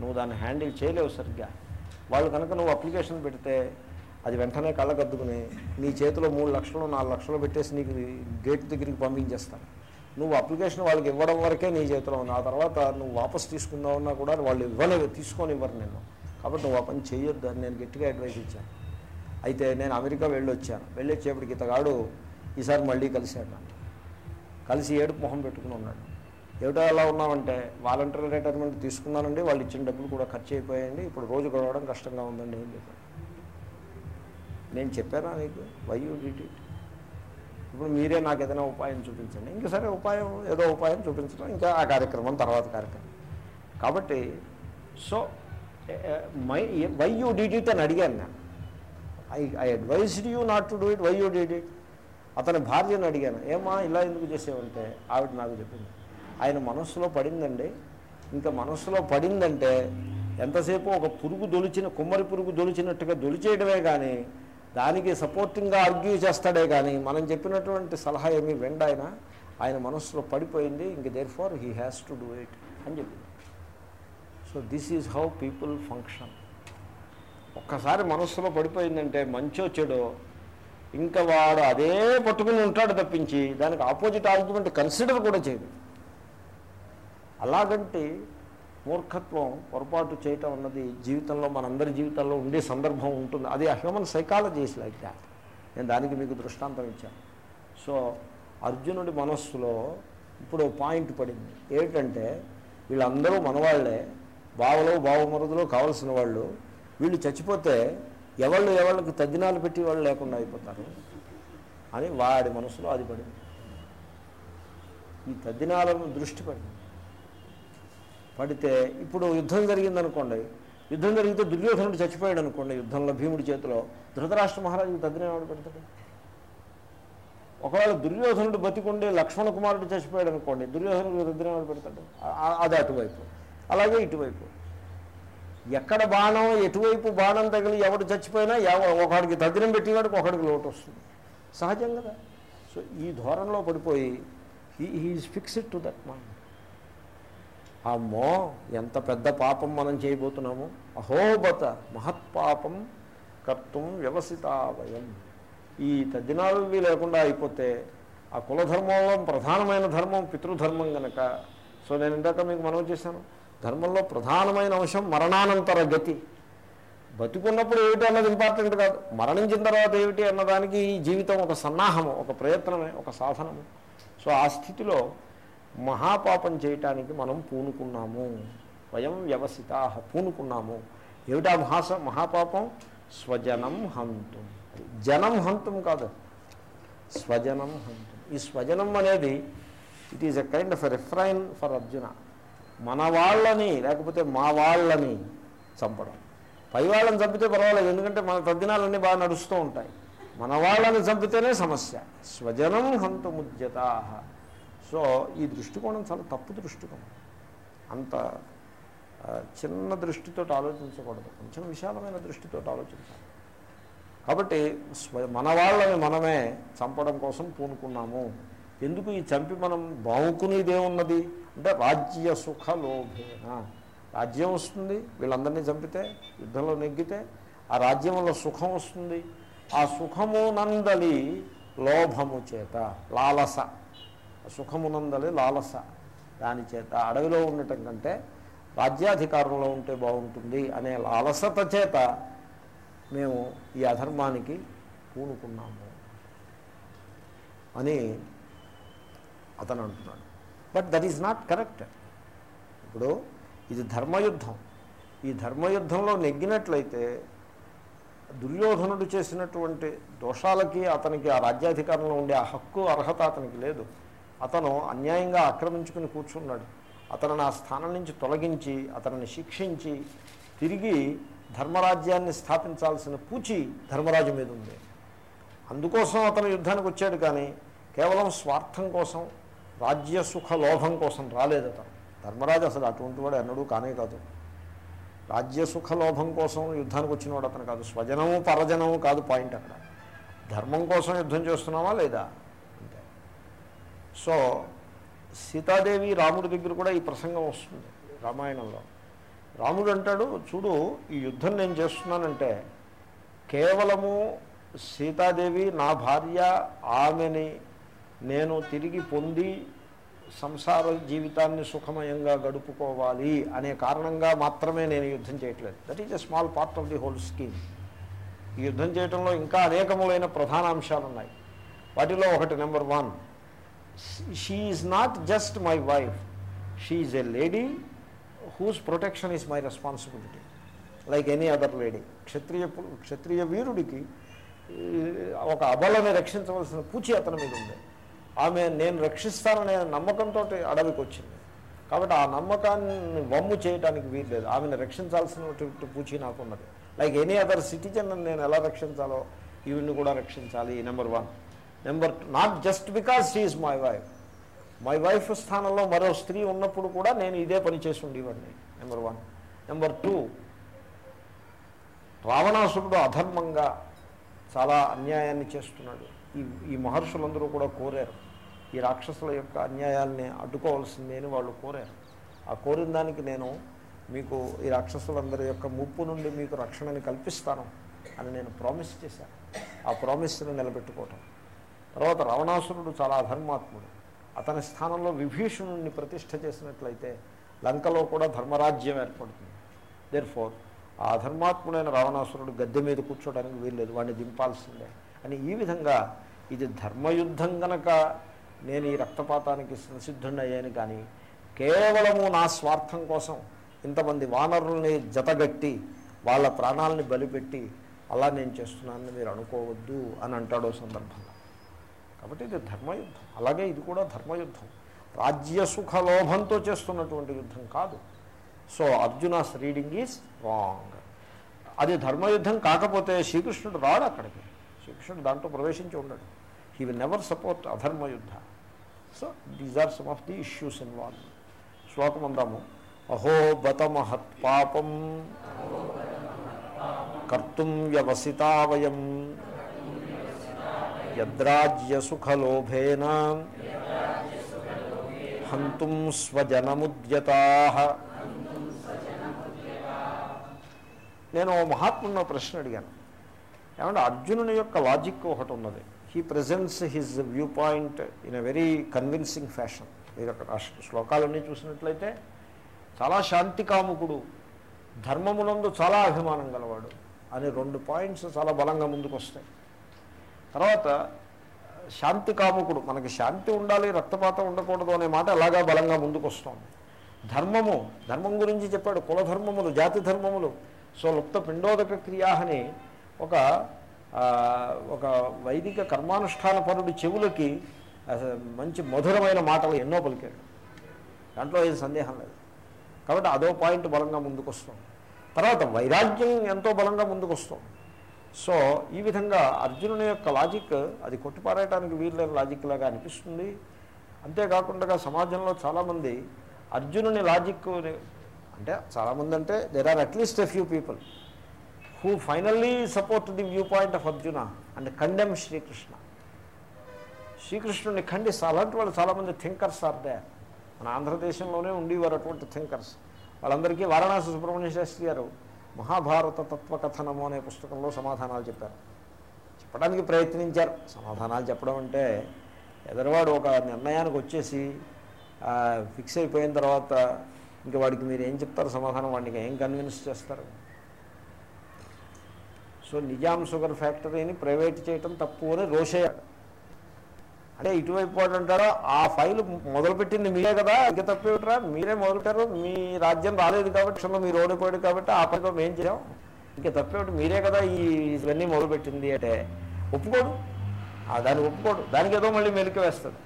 [SPEAKER 1] నువ్వు దాన్ని హ్యాండిల్ చేయలేవు సరిగ్గా. వాళ్ళు కనుక నువ్వు అప్లికేషన్ పెడితే అది వెంటనే కళ్ళకద్దుకుని నీ చేతిలో మూడు లక్షలు నాలుగు లక్షలు పెట్టేసి నీకు గేట్ దగ్గరికి పంపించేస్తాను. నువ్వు అప్లికేషన్ వాళ్ళకి ఇవ్వడం వరకే నీ చేతిలో ఉంది ఆ తర్వాత నువ్వు వాపస్ తీసుకుందామన్నా కూడా వాళ్ళు ఇవ్వలేవు తీసుకొని ఇవ్వరు నేను కాబట్టి నువ్వు ఆ పని చేయొద్దు అని నేను గట్టిగా అడ్వైస్ ఇచ్చాను. అయితే నేను అమెరికా వెళ్ళొచ్చాను. వెళ్ళొచ్చేపటికి ఇతగాడు ఈసారి మళ్ళీ కలిశాడు నన్ను కలిసి ఏడుపు మొహం పెట్టుకుని ఉన్నాడు. ఏమిటో ఎలా ఉన్నామంటే వాలంటరీ రిటైర్మెంట్ తీసుకున్నానండి వాళ్ళు ఇచ్చిన డబ్బులు కూడా ఖర్చు అయిపోయాయండి ఇప్పుడు రోజు గడవడం కష్టంగా ఉందండి అని చెప్పాను నేను చెప్పానా నీకు? వై యూ డిట్ ఇట్ ఇప్పుడు మీరే నాకు ఏదైనా ఉపాయం చూపించండి. ఇంకా సరే ఉపాయం ఏదో ఉపాయం చూపించడం ఇంకా ఆ కార్యక్రమం తర్వాత కార్యక్రమం. కాబట్టి so my why you did it అని అడిగాను నేను. I I advised you not to do it why you did it అతని భార్యను అడిగాను ఏమా ఇలా ఎందుకు చేసేవంటే? ఆవిడ నాకు చెప్పింది ఆయన మనస్సులో పడిందండి. ఇంకా మనస్సులో పడిందంటే ఎంతసేపు ఒక పురుగు దొలిచిన కుమ్మరి పురుగు దొలిచినట్టుగా దొలిచేయడమే కానీ దానికి సపోర్టింగ్గా ఆర్గ్యూ చేస్తాడే కానీ మనం చెప్పినటువంటి సలహా ఏమీ వెండాయన ఆయన. ఆయన మనస్సులో పడిపోయింది ఇంక therefore he has to do it అని చెప్పింది. So this is how people function ఒక్కసారి మనస్సులో పడిపోయిందంటే మంచో చెడో ఇంకా వాడు అదే పట్టుకుని ఉంటాడు తప్పించి దానికి ఆపోజిట్ ఆర్గ్యుమెంట్ కన్సిడర్ కూడా చేయదు. అలాగంటే మూర్ఖత్వం పొరపాటు చేయటం అన్నది జీవితంలో మనందరి జీవితంలో ఉండే సందర్భం ఉంటుంది. అది హ్యూమన్ సైకాలజీస్ లైక్ దాట్ నేను దానికి మీకు దృష్టాంతం ఇచ్చాను. సో అర్జునుడి మనస్సులో ఇప్పుడు పాయింట్ పడింది. ఏంటంటే వీళ్ళందరూ మనవాళ్ళే బావలో బావమరుదులో కావలసిన వాళ్ళు వీళ్ళు చచ్చిపోతే ఎవళ్ళు ఎవళ్ళకి తద్దినాలు పెట్టి వాళ్ళు లేకుండా అయిపోతారు. అని వాడి మనసులో అది పడింది. ఈ తద్దినాలను దృష్టి పడింది. పడితే ఇప్పుడు యుద్ధం జరిగిందనుకోండి యుద్ధం జరిగితే దుర్యోధనుడు చచ్చిపోయాడు అనుకోండి యుద్ధంలో భీముడి చేతిలో ధృతరాష్ట్ర మహారాజుకి తద్దినం పెడతాడు ఒకవేళ దుర్యోధనుడు బతికుండే లక్ష్మణ కుమారుడు చచ్చిపోయాడు అనుకోండి దుర్యోధనుడు రుద్రం పెడతాడు అది అటువైపు. అలాగే ఇటువైపు. ఎక్కడ బాణం ఎటువైపు బాణం తగిలి ఎవడు చచ్చిపోయినా ఎవ- ఒకడికి తద్దినం పెట్టేవాడికి ఒకడికి లోటు వస్తుంది. సహజం కదా. సో ఈ ధోరణిలో పడిపోయి he he is fixed to that mind అమ్మో ఎంత పెద్ద పాపం మనం చేయబోతున్నాము. అహోబత మహత్పాపం కర్తం వ్యవసితావయం ఈ తద్దినాలు లేకుండా అయిపోతే ఆ కులధర్మంలో ప్రధానమైన ధర్మం పితృధర్మం కనుక సో నేను ఇందాక మీకు మనం చేశాను. ధర్మంలో ప్రధానమైన అంశం మరణానంతర గతి. బతికున్నప్పుడు ఏమిటి అన్నది ఇంపార్టెంట్ కాదు. మరణించిన తర్వాత ఏమిటి అన్నదానికి ఈ జీవితం ఒక సన్నాహము ఒక ప్రయత్నమే ఒక సాధనము. సో ఆ స్థితిలో మహాపాపం చేయటానికి మనం పూనుకున్నాము. వయం వ్యవసితా పూనుకున్నాము. ఏమిటా మహాస మహాపాపం? స్వజనం హంతుం. జనం హంతం కాదు. స్వజనం హంతం. ఈ స్వజనం అనేది it is a kind of a refrain for Arjuna మన వాళ్ళని లేకపోతే మా వాళ్ళని చంపడం. పై వాళ్ళని చంపితే పర్వాలేదు ఎందుకంటే మన తద్దినాలన్నీ బాగా నడుస్తూ ఉంటాయి. మన వాళ్ళని చంపితేనే సమస్య. స్వజనం హంతముద్యతా సో ఈ దృష్టికోణం చాలా తప్పు దృష్టికోణం. అంత చిన్న దృష్టితో ఆలోచించకూడదు. కొంచెం విశాలమైన దృష్టితో ఆలోచించాలి. కాబట్టి స్వ మన వాళ్ళని మనమే చంపడం కోసం పూనుకున్నాము. ఎందుకు ఈ చంపి మనం బావుకునేదేమున్నది? అంటే రాజ్య సుఖ లోభేన రాజ్యం వస్తుంది వీళ్ళందరినీ చంపితే యుద్ధంలో నెగ్గితే ఆ రాజ్యం వల్ల సుఖం వస్తుంది. ఆ సుఖము నందలి లోభము చేత లాలస. సుఖమునందలి లాలస దాని చేత. అడవిలో ఉండటం కంటే రాజ్యాధికారంలో ఉంటే బాగుంటుంది అనే లాలసత చేత మేము ఈ అధర్మానికి పూనుకున్నాము అని అతను అంటున్నాడు. But that is not correct. ఇప్పుడు ఇది ధర్మయుద్ధం. ఈ ధర్మయుద్ధంలో నెగ్గినట్లయితే దుర్యోధనుడు చేసినటువంటి దోషాలకి అతనికి ఆ రాజ్యాధికారంలో ఉండే ఆ హక్కు అర్హత అతనికి లేదు. అతను అన్యాయంగా ఆక్రమించుకుని కూర్చున్నాడు. అతను ఆ స్థానం నుంచి తొలగించి అతనిని శిక్షించి తిరిగి ధర్మరాజ్యాన్ని స్థాపించాల్సిన పూచి ధర్మరాజు మీద ఉంది. అందుకోసం అతను యుద్ధానికి వచ్చాడు కానీ కేవలం స్వార్థం కోసం రాజ్య సుఖ లోభం కోసం రాలేదు అతను. ధర్మరాజు అసలు అటువంటి వాడు ఎన్నడూ కానే కాదు. రాజ్య సుఖ లోభం కోసం యుద్ధానికి వచ్చినవాడు అతను కాదు. స్వజనము పరజనము కాదు పాయింట్ అక్కడ. ధర్మం కోసం యుద్ధం చేస్తున్నామా లేదా? అంతే. సో సీతాదేవి రాముడి దగ్గర కూడా ఈ ప్రసంగం వస్తుంది రామాయణంలో. రాముడు అంటాడు చూడు ఈ యుద్ధం నేను చేస్తున్నానంటే కేవలము సీతాదేవి నా భార్య ఆమెని నేను తిరిగి పొంది సంసార జీవితాన్ని సుఖమయంగా గడుపుకోవాలి అనే కారణంగా మాత్రమే నేను యుద్ధం చేయట్లేదు. That is a small part of the whole scheme ఈ యుద్ధం చేయడంలో ఇంకా అనేకములైన ప్రధాన అంశాలు ఉన్నాయి వాటిలో ఒకటి number one she is not just my wife she is a lady whose protection is my responsibility like any other lady క్షత్రియ క్షత్రియ వీరుడికి ఒక అబలని రక్షించవలసిన పూచి అతని మీద ఉంది. ఆమె నేను రక్షిస్తాననే నమ్మకంతో అడవికి వచ్చింది కాబట్టి ఆ నమ్మకాన్ని వమ్ము చేయడానికి వీల్లేదు ఆమెను రక్షించాల్సినటువంటి పూచి నాకున్నది. లైక్ ఎనీ అదర్ సిటిజన్ నేను ఎలా రక్షించాలో ఈవిని కూడా రక్షించాలి. Number one. Number two not just because she is my wife my wife స్థానంలో మరో స్త్రీ ఉన్నప్పుడు కూడా నేను ఇదే పని చేసి ఉండేవాడిని. నెంబర్ వన్ నెంబర్ టూ రావణాసురుడు అధర్మంగా చాలా అన్యాయాన్ని చేస్తున్నాడు. ఈ ఈ మహర్షులందరూ కూడా కోరారు. ఈ రాక్షసుల యొక్క అన్యాయాల్ని అడ్డుకోవాల్సిందే అని వాళ్ళు కోరారు. ఆ కోరిన దానికి నేను మీకు ఈ రాక్షసులందరి యొక్క ముప్పు నుండి మీకు రక్షణని కల్పిస్తాను అని నేను ప్రామిస్ చేశాను. ఆ ప్రామిస్ని నిలబెట్టుకోవటం. తర్వాత రావణాసురుడు చాలా అధర్మాత్ముడు. అతని స్థానంలో విభీషణుడిని ప్రతిష్ట చేసినట్లయితే లంకలో కూడా ధర్మరాజ్యం ఏర్పడుతుంది. దేర్ ఫోర్ ఆ అధర్మాత్ముడైన రావణాసురుడు గద్దె మీద కూర్చోడానికి వీల్లేదు. వాడిని దింపాల్సిందే అని ఈ విధంగా ఇది ధర్మయుద్ధం గనక నేను ఈ రక్తపాతానికి సంసిద్ధుడయ్యాను అయ్యాను కానీ కేవలము నా స్వార్థం కోసం ఇంతమంది వానరుల్ని జతగట్టి వాళ్ళ ప్రాణాలని బలిపెట్టి అలా నేను చేస్తున్నానని మీరు అనుకోవద్దు అని అంటాడో సందర్భంగా. కాబట్టి ఇది ధర్మయుద్ధం. అలాగే ఇది కూడా ధర్మయుద్ధం. రాజ్యసుఖ లోభంతో చేస్తున్నటువంటి యుద్ధం కాదు. So Arjuna's reading is wrong. అది ధర్మయుద్ధం కాకపోతే శ్రీకృష్ణుడు రాడు అక్కడికి. శ్రీకృష్ణుడు దాంట్లో ప్రవేశించి ఉండడు. హీ విల్ నెవర్ సపోర్ట్ అధర్మ యుద్ధ so these are some of the issues involve శ్లోకం అందాము అహో బత మహత్ పాపం కర్తుం వ్యవసితా వయం యద్రాజ్యసుఖలోభేన హంతుం స్వజనముద్యతా నేను ఓ మహాత్ముడిని ప్రశ్న అడిగాను. ఏమంటే అర్జునుని యొక్క లాజిక్ ఒకటి ఉన్నది. He presents his view point in a very convincing fashion మీరు అక్కడ శ్లోకాలన్నీ చూసినట్లయితే చాలా శాంతికాముకుడు ధర్మమునందు చాలా అభిమానం గలవాడు అని రెండు పాయింట్స్ చాలా బలంగా ముందుకు వస్తాయి తర్వాత శాంతి కాముకుడు మనకి శాంతి ఉండాలి రక్తపాతం ఉండకూడదు అనే మాట అలాగా బలంగా ముందుకు వస్తుంది ధర్మము ధర్మం గురించి చెప్పాడు కులధర్మములు జాతి ధర్మములు. సో లుప్త పిండోదక క్రియాహని ఒక ఒక వైదిక కర్మానుష్ఠాన పరుడి చెవులకి మంచి మధురమైన మాటలు ఎన్నో పలికాడు. దాంట్లో ఏం సందేహం లేదు. కాబట్టి అదో పాయింట్ బలంగా ముందుకు తర్వాత వైరాగ్యం ఎంతో బలంగా ముందుకు సో ఈ విధంగా అర్జునుని యొక్క లాజిక్ అది కొట్టిపారేయటానికి వీల్లేని లాజిక్ లాగా అనిపిస్తుంది. అంతేకాకుండా సమాజంలో చాలామంది అర్జునుని లాజిక్ అంటే చాలామంది అంటే there are at least a few people who finally support the view point of Arjuna and condemn Sri Krishna శ్రీకృష్ణుని ఖండిస్తా అలాంటి వాళ్ళు చాలామంది థింకర్స్ ఆర్ దే మన ఆంధ్రదేశంలోనే ఉండేవారు అటువంటి థింకర్స్ వాళ్ళందరికీ వారణాసి సుబ్రహ్మణ్య శాస్త్రి గారు మహాభారత తత్వకథనము అనే పుస్తకంలో సమాధానాలు చెప్పారు. చెప్పడానికి ప్రయత్నించారు. సమాధానాలు చెప్పడం అంటే ఎదరవాడు ఒక నిర్ణయానికి వచ్చేసి ఫిక్స్ అయిపోయిన తర్వాత ఇంకా వాడికి మీరు ఏం చెప్తారు సమాధానం వాడికి ఏం కన్విన్స్ చేస్తారు? సో నిజాం షుగర్ ఫ్యాక్టరీని ప్రైవేట్ చేయటం తప్పు అని రోషయ్యాడు. అంటే ఇటువైపు వాడు అంటారో ఆ ఫైల్ మొదలుపెట్టింది మీరే కదా ఇక తప్పేమిట్రా? మీరే మొదలుపెట్టారు మీ రాజ్యం రాలేదు కాబట్టి అసలు మీరు ఓడిపోయాడు కాబట్టి ఆ పనిలో మేము చేయం ఇంకా తప్పేమిటి? మీరే కదా ఈ ఇవన్నీ మొదలుపెట్టింది అంటే ఒప్పుకోడు. ఆ దాన్ని ఒప్పుకోడు. దానికి ఏదో మళ్ళీ మెలిక వేస్తుంది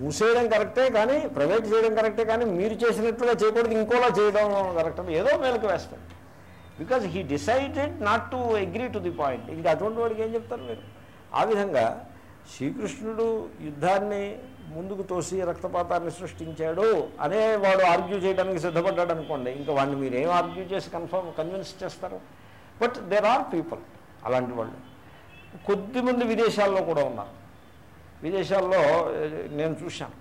[SPEAKER 1] మూసేయడం కరెక్టే కానీ ప్రైవేట్ చేయడం కరెక్టే కానీ మీరు చేసినట్లుగా చేయకూడదు ఇంకోలా చేయడం కరెక్ట్ ఏదో మేలకు వేస్తాడు. Because he decided not to agree to the point ఇంకా అటువంటి వాడికి ఏం చెప్తారు మీరు? ఆ విధంగా శ్రీకృష్ణుడు యుద్ధాన్ని ముందుకు తోసి రక్తపాతాన్ని సృష్టించాడు అనే వాడు ఆర్గ్యూ చేయడానికి సిద్ధపడ్డాడు అనుకోండి. ఇంకా వాడిని మీరు ఏం ఆర్గ్యూ చేసి కన్ఫర్మ్ కన్విన్స్ చేస్తారు? బట్ దేర్ ఆర్ పీపుల్ అలాంటి వాళ్ళు. కొద్దిమంది విదేశాల్లో కూడా ఉన్నారు. విదేశాల్లో నేను చూశాను.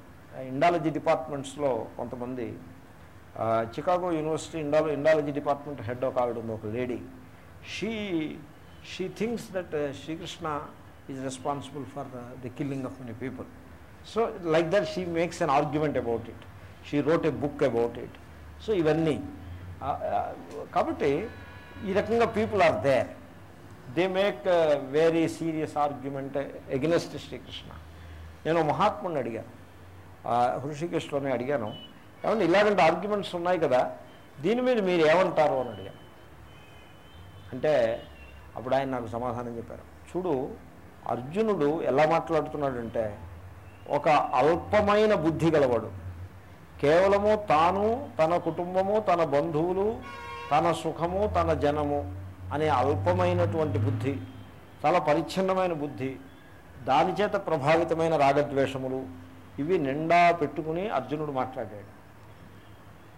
[SPEAKER 1] ఇండాలజీ డిపార్ట్మెంట్స్లో కొంతమంది చికాగో యూనివర్సిటీ ఇండాలో ఇండాలజీ డిపార్ట్మెంట్ హెడ్ ఒక ఆవిడ ఉంది ఒక lady she she thinks that Sri Krishna is responsible for the killing of many people so like that she makes an argument about it she wrote a book about it so ఇవన్నీ. కాబట్టి ఈ రకంగా people are there they make very serious argument against Sri Krishna నేను మహాత్ముని అడిగాను. హృషికేశ్లోనే అడిగాను. ఏమంటే ఇలాగంటే ఆర్గ్యుమెంట్స్ ఉన్నాయి కదా దీని మీద మీరు ఏమంటారు అని అడిగాను. అంటే అప్పుడు ఆయన నాకు సమాధానం చెప్పారు. చూడు అర్జునుడు ఎలా మాట్లాడుతున్నాడంటే ఒక అల్పమైన బుద్ధి గలవాడు. కేవలము తాను తన కుటుంబము తన బంధువులు తన సుఖము తన జనము అనే అల్పమైనటువంటి బుద్ధి చాలా పరిచ్ఛిన్నమైన బుద్ధి దాని చేత ప్రభావితమైన రాగద్వేషములు ఇవి నిండా పెట్టుకుని అర్జునుడు మాట్లాడాడు.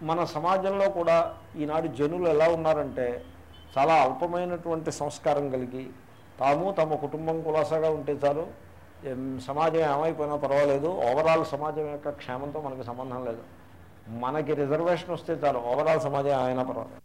[SPEAKER 1] మన సమాజంలో కూడా ఈనాడు జనులు ఎలా ఉన్నారంటే చాలా అల్పమైనటువంటి సంస్కారం కలిగి తాము తమ కుటుంబం కులాసాగా ఉంటే చాలు సమాజం ఏమైపోయినా పర్వాలేదు. ఓవరాల్ సమాజం యొక్క క్షేమంతో మనకి సంబంధం లేదు. మనకి రిజర్వేషన్ వస్తే చాలు ఓవరాల్ సమాజం ఏమైనా పర్వాలేదు.